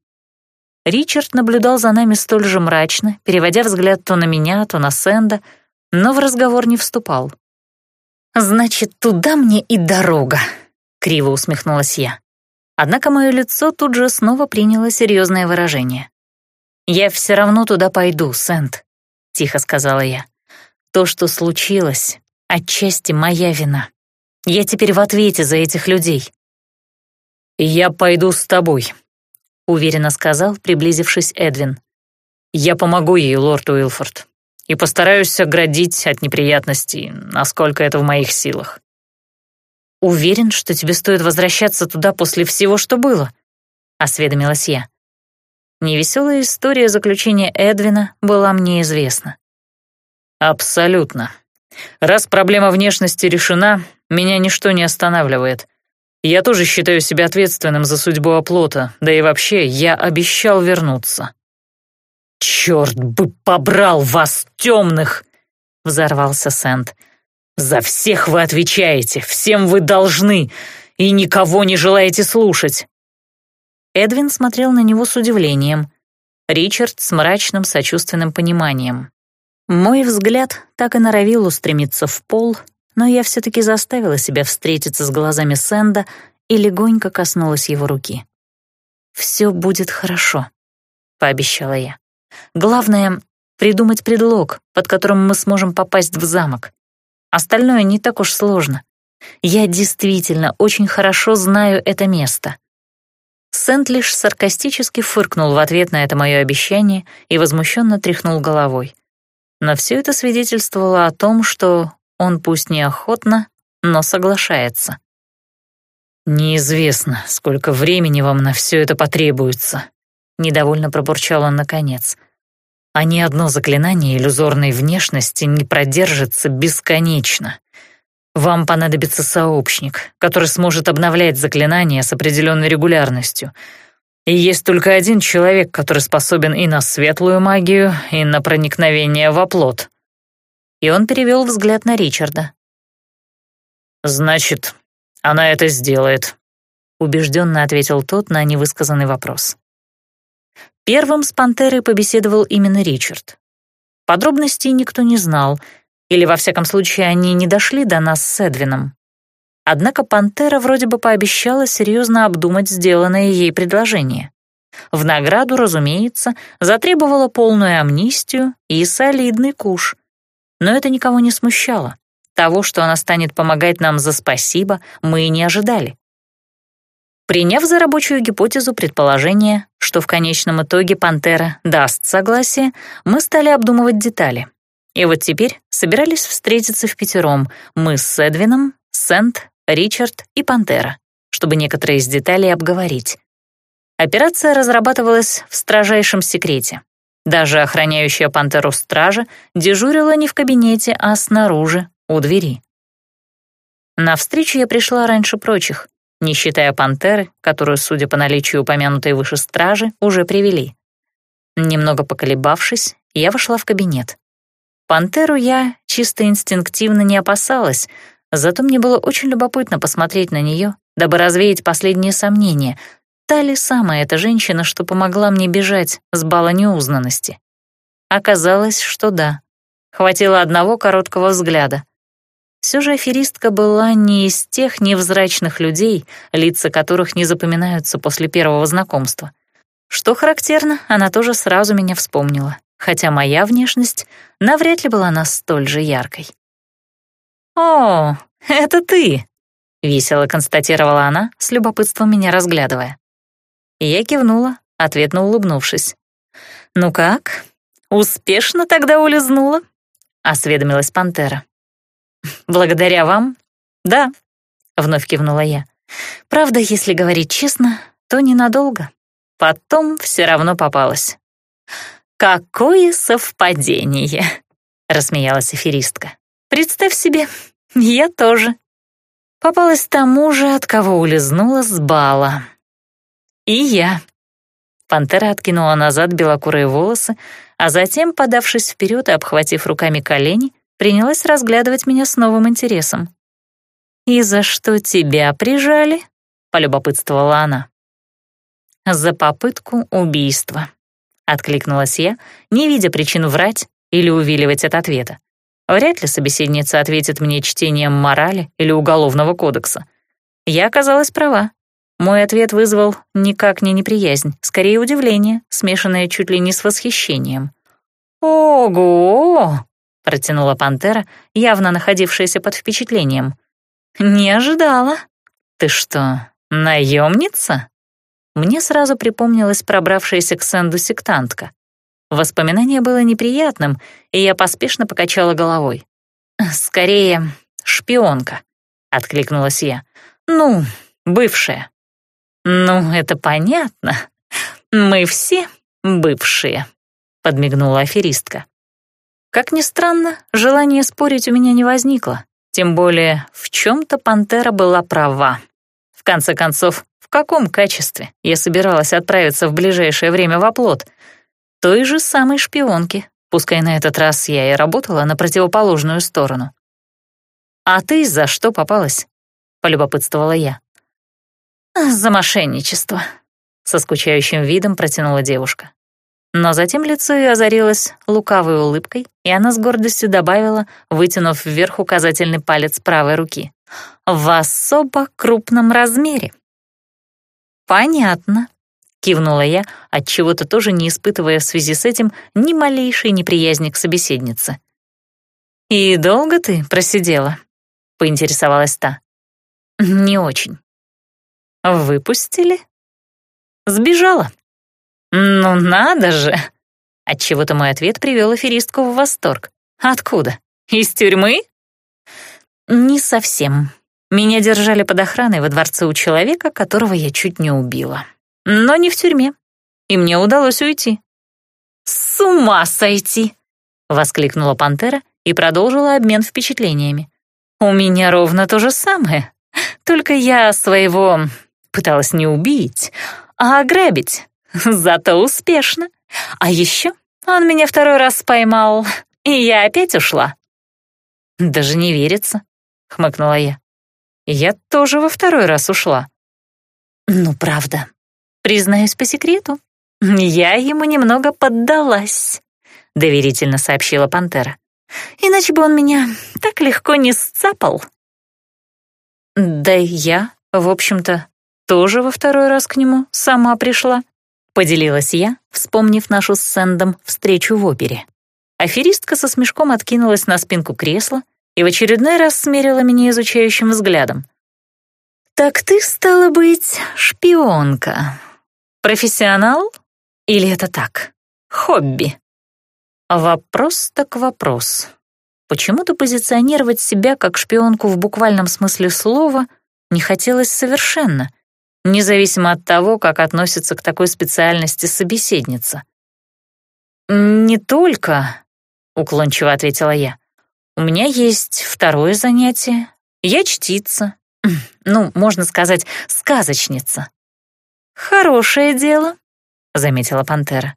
Ричард наблюдал за нами столь же мрачно, переводя взгляд то на меня, то на Сэнда, но в разговор не вступал. «Значит, туда мне и дорога», Криво усмехнулась я. Однако мое лицо тут же снова приняло серьезное выражение. «Я все равно туда пойду, Сент», — тихо сказала я. «То, что случилось, отчасти моя вина. Я теперь в ответе за этих людей». «Я пойду с тобой», — уверенно сказал, приблизившись Эдвин. «Я помогу ей, лорд Уилфорд, и постараюсь оградить от неприятностей, насколько это в моих силах. «Уверен, что тебе стоит возвращаться туда после всего, что было?» — осведомилась я. Невеселая история заключения Эдвина была мне известна. «Абсолютно. Раз проблема внешности решена, меня ничто не останавливает. Я тоже считаю себя ответственным за судьбу оплота, да и вообще я обещал вернуться». «Черт бы побрал вас, темных!» — взорвался Сент. «За всех вы отвечаете, всем вы должны, и никого не желаете слушать». Эдвин смотрел на него с удивлением. Ричард с мрачным сочувственным пониманием. Мой взгляд так и норовил устремиться в пол, но я все-таки заставила себя встретиться с глазами Сэнда и легонько коснулась его руки. «Все будет хорошо», — пообещала я. «Главное — придумать предлог, под которым мы сможем попасть в замок. Остальное не так уж сложно. Я действительно очень хорошо знаю это место». Сент лишь саркастически фыркнул в ответ на это мое обещание и возмущенно тряхнул головой. Но все это свидетельствовало о том, что он пусть неохотно, но соглашается. «Неизвестно, сколько времени вам на все это потребуется», — недовольно пробурчал он наконец. «А ни одно заклинание иллюзорной внешности не продержится бесконечно. Вам понадобится сообщник, который сможет обновлять заклинания с определенной регулярностью. И есть только один человек, который способен и на светлую магию, и на проникновение в оплот». И он перевел взгляд на Ричарда. «Значит, она это сделает», — убежденно ответил тот на невысказанный вопрос. Первым с пантерой побеседовал именно Ричард. Подробностей никто не знал — или, во всяком случае, они не дошли до нас с Эдвином. Однако пантера вроде бы пообещала серьезно обдумать сделанное ей предложение. В награду, разумеется, затребовала полную амнистию и солидный куш. Но это никого не смущало. Того, что она станет помогать нам за спасибо, мы и не ожидали. Приняв за рабочую гипотезу предположение, что в конечном итоге «Пантера» даст согласие, мы стали обдумывать детали. И вот теперь собирались встретиться в пятером мы с Эдвином, Сент, Ричард и Пантера, чтобы некоторые из деталей обговорить. Операция разрабатывалась в строжайшем секрете. Даже охраняющая Пантеру стража дежурила не в кабинете, а снаружи, у двери. На встречу я пришла раньше прочих, не считая Пантеры, которую, судя по наличию упомянутой выше стражи, уже привели. Немного поколебавшись, я вошла в кабинет. Пантеру я чисто инстинктивно не опасалась, зато мне было очень любопытно посмотреть на нее, дабы развеять последние сомнения. Та ли самая эта женщина, что помогла мне бежать с бала неузнанности? Оказалось, что да. Хватило одного короткого взгляда. Все же аферистка была не из тех невзрачных людей, лица которых не запоминаются после первого знакомства. Что характерно, она тоже сразу меня вспомнила хотя моя внешность навряд ли была настолько же яркой. «О, это ты!» — весело констатировала она, с любопытством меня разглядывая. Я кивнула, ответно улыбнувшись. «Ну как, успешно тогда улизнула?» — осведомилась пантера. «Благодаря вам?» «Да», — вновь кивнула я. «Правда, если говорить честно, то ненадолго. Потом все равно попалась. «Какое совпадение!» — рассмеялась аферистка. «Представь себе, я тоже. Попалась тому же, от кого улизнула с бала. И я». Пантера откинула назад белокурые волосы, а затем, подавшись вперед и обхватив руками колени, принялась разглядывать меня с новым интересом. «И за что тебя прижали?» — полюбопытствовала она. «За попытку убийства», — откликнулась я, не видя причин врать или увиливать от ответа. Вряд ли собеседница ответит мне чтением морали или уголовного кодекса. Я оказалась права. Мой ответ вызвал никак не неприязнь, скорее удивление, смешанное чуть ли не с восхищением. «Ого!» — протянула пантера, явно находившаяся под впечатлением. «Не ожидала. Ты что, наемница?» Мне сразу припомнилась пробравшаяся к Сэнду сектантка. Воспоминание было неприятным, и я поспешно покачала головой. «Скорее, шпионка», — откликнулась я. «Ну, бывшая». «Ну, это понятно. Мы все бывшие», — подмигнула аферистка. Как ни странно, желания спорить у меня не возникло. Тем более, в чем-то пантера была права. В конце концов, в каком качестве я собиралась отправиться в ближайшее время в оплот? Той же самой шпионки, пускай на этот раз я и работала на противоположную сторону. «А ты за что попалась?» — полюбопытствовала я. «За мошенничество», — со скучающим видом протянула девушка. Но затем лицо ее озарилось лукавой улыбкой, и она с гордостью добавила, вытянув вверх указательный палец правой руки. «В особо крупном размере». «Понятно», — кивнула я, отчего-то тоже не испытывая в связи с этим ни малейшей неприязни к собеседнице. «И долго ты просидела?» — поинтересовалась та. «Не очень». «Выпустили?» «Сбежала», «Ну надо же!» Отчего-то мой ответ привел аферистку в восторг. «Откуда? Из тюрьмы?» «Не совсем. Меня держали под охраной во дворце у человека, которого я чуть не убила. Но не в тюрьме. И мне удалось уйти». «С ума сойти!» — воскликнула пантера и продолжила обмен впечатлениями. «У меня ровно то же самое. Только я своего пыталась не убить, а ограбить. Зато успешно. А еще он меня второй раз поймал, и я опять ушла. «Даже не верится», — хмыкнула я. «Я тоже во второй раз ушла». «Ну, правда. Признаюсь по секрету, я ему немного поддалась», — доверительно сообщила пантера. «Иначе бы он меня так легко не сцапал». «Да я, в общем-то, тоже во второй раз к нему сама пришла», Поделилась я, вспомнив нашу с Сэндом встречу в опере. Аферистка со смешком откинулась на спинку кресла и в очередной раз смерила меня изучающим взглядом. «Так ты, стала быть, шпионка. Профессионал? Или это так? Хобби?» Вопрос так вопрос. Почему-то позиционировать себя как шпионку в буквальном смысле слова не хотелось совершенно — независимо от того, как относится к такой специальности собеседница. «Не только», — уклончиво ответила я. «У меня есть второе занятие. Я чтица. <clears throat> Ну, можно сказать, сказочница». «Хорошее дело», — заметила пантера.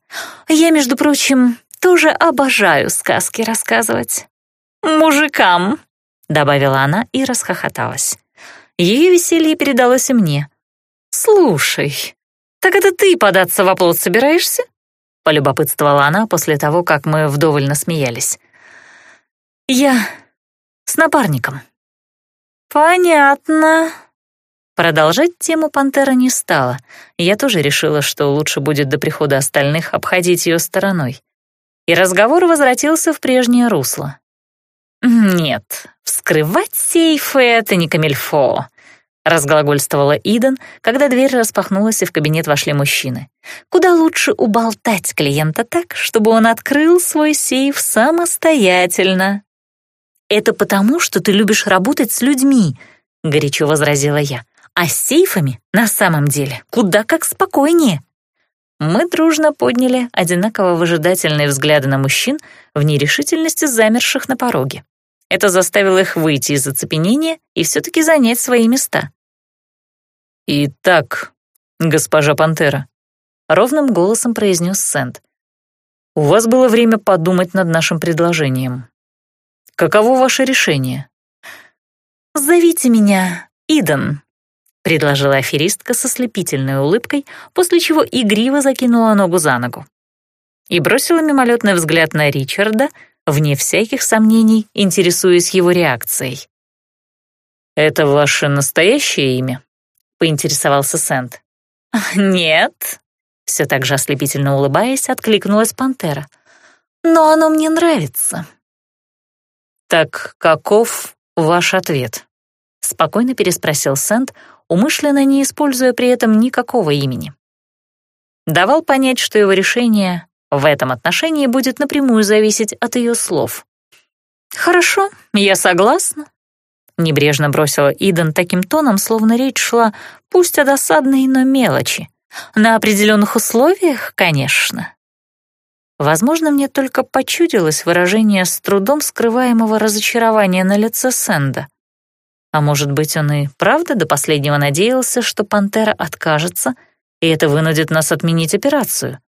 «Я, между прочим, тоже обожаю сказки рассказывать. Мужикам», — добавила она и расхохоталась. Ее веселье передалось и мне — «Слушай, так это ты податься в оплот собираешься?» — полюбопытствовала она после того, как мы вдоволь насмеялись. «Я с напарником». «Понятно». Продолжать тему пантера не стала. Я тоже решила, что лучше будет до прихода остальных обходить ее стороной. И разговор возвратился в прежнее русло. «Нет, вскрывать сейфы — это не камельфо разглагольствовала Иден, когда дверь распахнулась и в кабинет вошли мужчины. «Куда лучше уболтать клиента так, чтобы он открыл свой сейф самостоятельно?» «Это потому, что ты любишь работать с людьми», — горячо возразила я. «А с сейфами на самом деле куда как спокойнее». Мы дружно подняли одинаково выжидательные взгляды на мужчин в нерешительности замерших на пороге. Это заставило их выйти из оцепенения и все-таки занять свои места. «Итак, госпожа Пантера», — ровным голосом произнес Сент, «у вас было время подумать над нашим предложением. Каково ваше решение?» «Зовите меня Иден», — предложила аферистка со слепительной улыбкой, после чего игриво закинула ногу за ногу. И бросила мимолетный взгляд на Ричарда, вне всяких сомнений, интересуясь его реакцией. «Это ваше настоящее имя?» — поинтересовался Сент. «Нет», — все так же ослепительно улыбаясь, откликнулась пантера. «Но оно мне нравится». «Так каков ваш ответ?» — спокойно переспросил Сент, умышленно не используя при этом никакого имени. Давал понять, что его решение в этом отношении будет напрямую зависеть от ее слов. «Хорошо, я согласна», Небрежно бросила Иден таким тоном, словно речь шла пусть о досадной, но мелочи. На определенных условиях, конечно. Возможно, мне только почудилось выражение с трудом скрываемого разочарования на лице Сэнда. А может быть, он и правда до последнего надеялся, что пантера откажется, и это вынудит нас отменить операцию.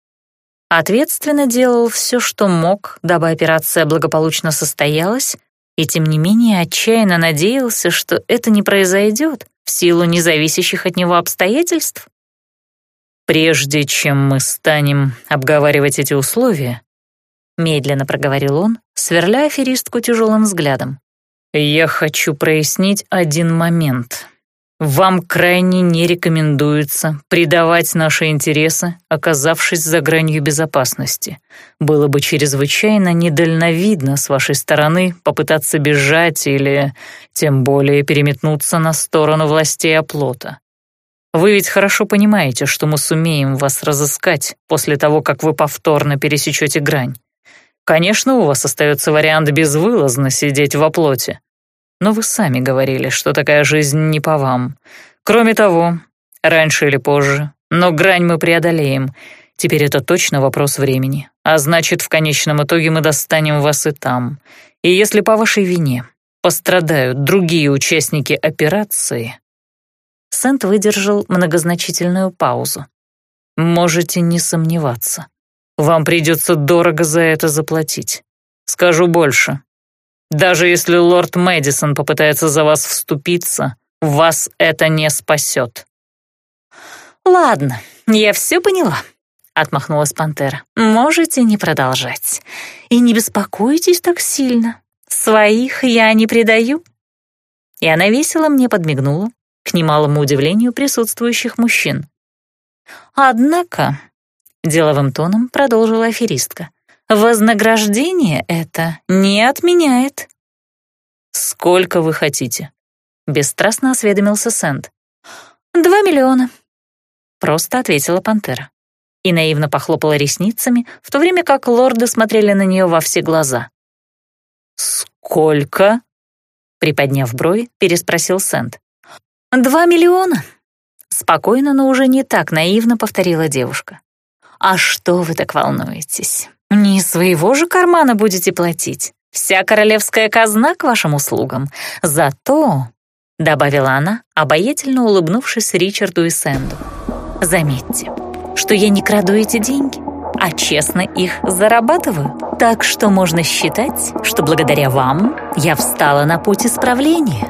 Ответственно делал все, что мог, дабы операция благополучно состоялась, и тем не менее отчаянно надеялся, что это не произойдет в силу независящих от него обстоятельств. «Прежде чем мы станем обговаривать эти условия», медленно проговорил он, сверля аферистку тяжелым взглядом, «я хочу прояснить один момент. Вам крайне не рекомендуется предавать наши интересы, оказавшись за гранью безопасности. Было бы чрезвычайно недальновидно с вашей стороны попытаться бежать или, тем более, переметнуться на сторону властей оплота. Вы ведь хорошо понимаете, что мы сумеем вас разыскать после того, как вы повторно пересечете грань. Конечно, у вас остается вариант безвылазно сидеть в оплоте, но вы сами говорили, что такая жизнь не по вам. Кроме того, раньше или позже, но грань мы преодолеем. Теперь это точно вопрос времени. А значит, в конечном итоге мы достанем вас и там. И если по вашей вине пострадают другие участники операции...» Сент выдержал многозначительную паузу. «Можете не сомневаться. Вам придется дорого за это заплатить. Скажу больше. Даже если лорд Мэдисон попытается за вас вступиться, вас это не спасет». «Ладно, я все поняла», — отмахнулась пантера. «Можете не продолжать. И не беспокойтесь так сильно. Своих я не предаю». И она весело мне подмигнула, к немалому удивлению присутствующих мужчин. «Однако», — деловым тоном продолжила аферистка, Вознаграждение это не отменяет. «Сколько вы хотите?» — бесстрастно осведомился Сэнд. «Два миллиона», — просто ответила пантера. И наивно похлопала ресницами, в то время как лорды смотрели на нее во все глаза. «Сколько?» — приподняв брови, переспросил Сэнд. «Два миллиона», — спокойно, но уже не так наивно повторила девушка. «А что вы так волнуетесь? Не своего же кармана будете платить. Вся королевская казна к вашим услугам. Зато, — добавила она, обаятельно улыбнувшись Ричарду и Сэнду, — заметьте, что я не краду эти деньги, а честно их зарабатываю. Так что можно считать, что благодаря вам я встала на путь исправления.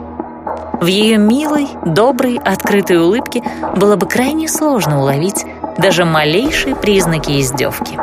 В ее милой, доброй, открытой улыбке было бы крайне сложно уловить даже малейшие признаки издевки.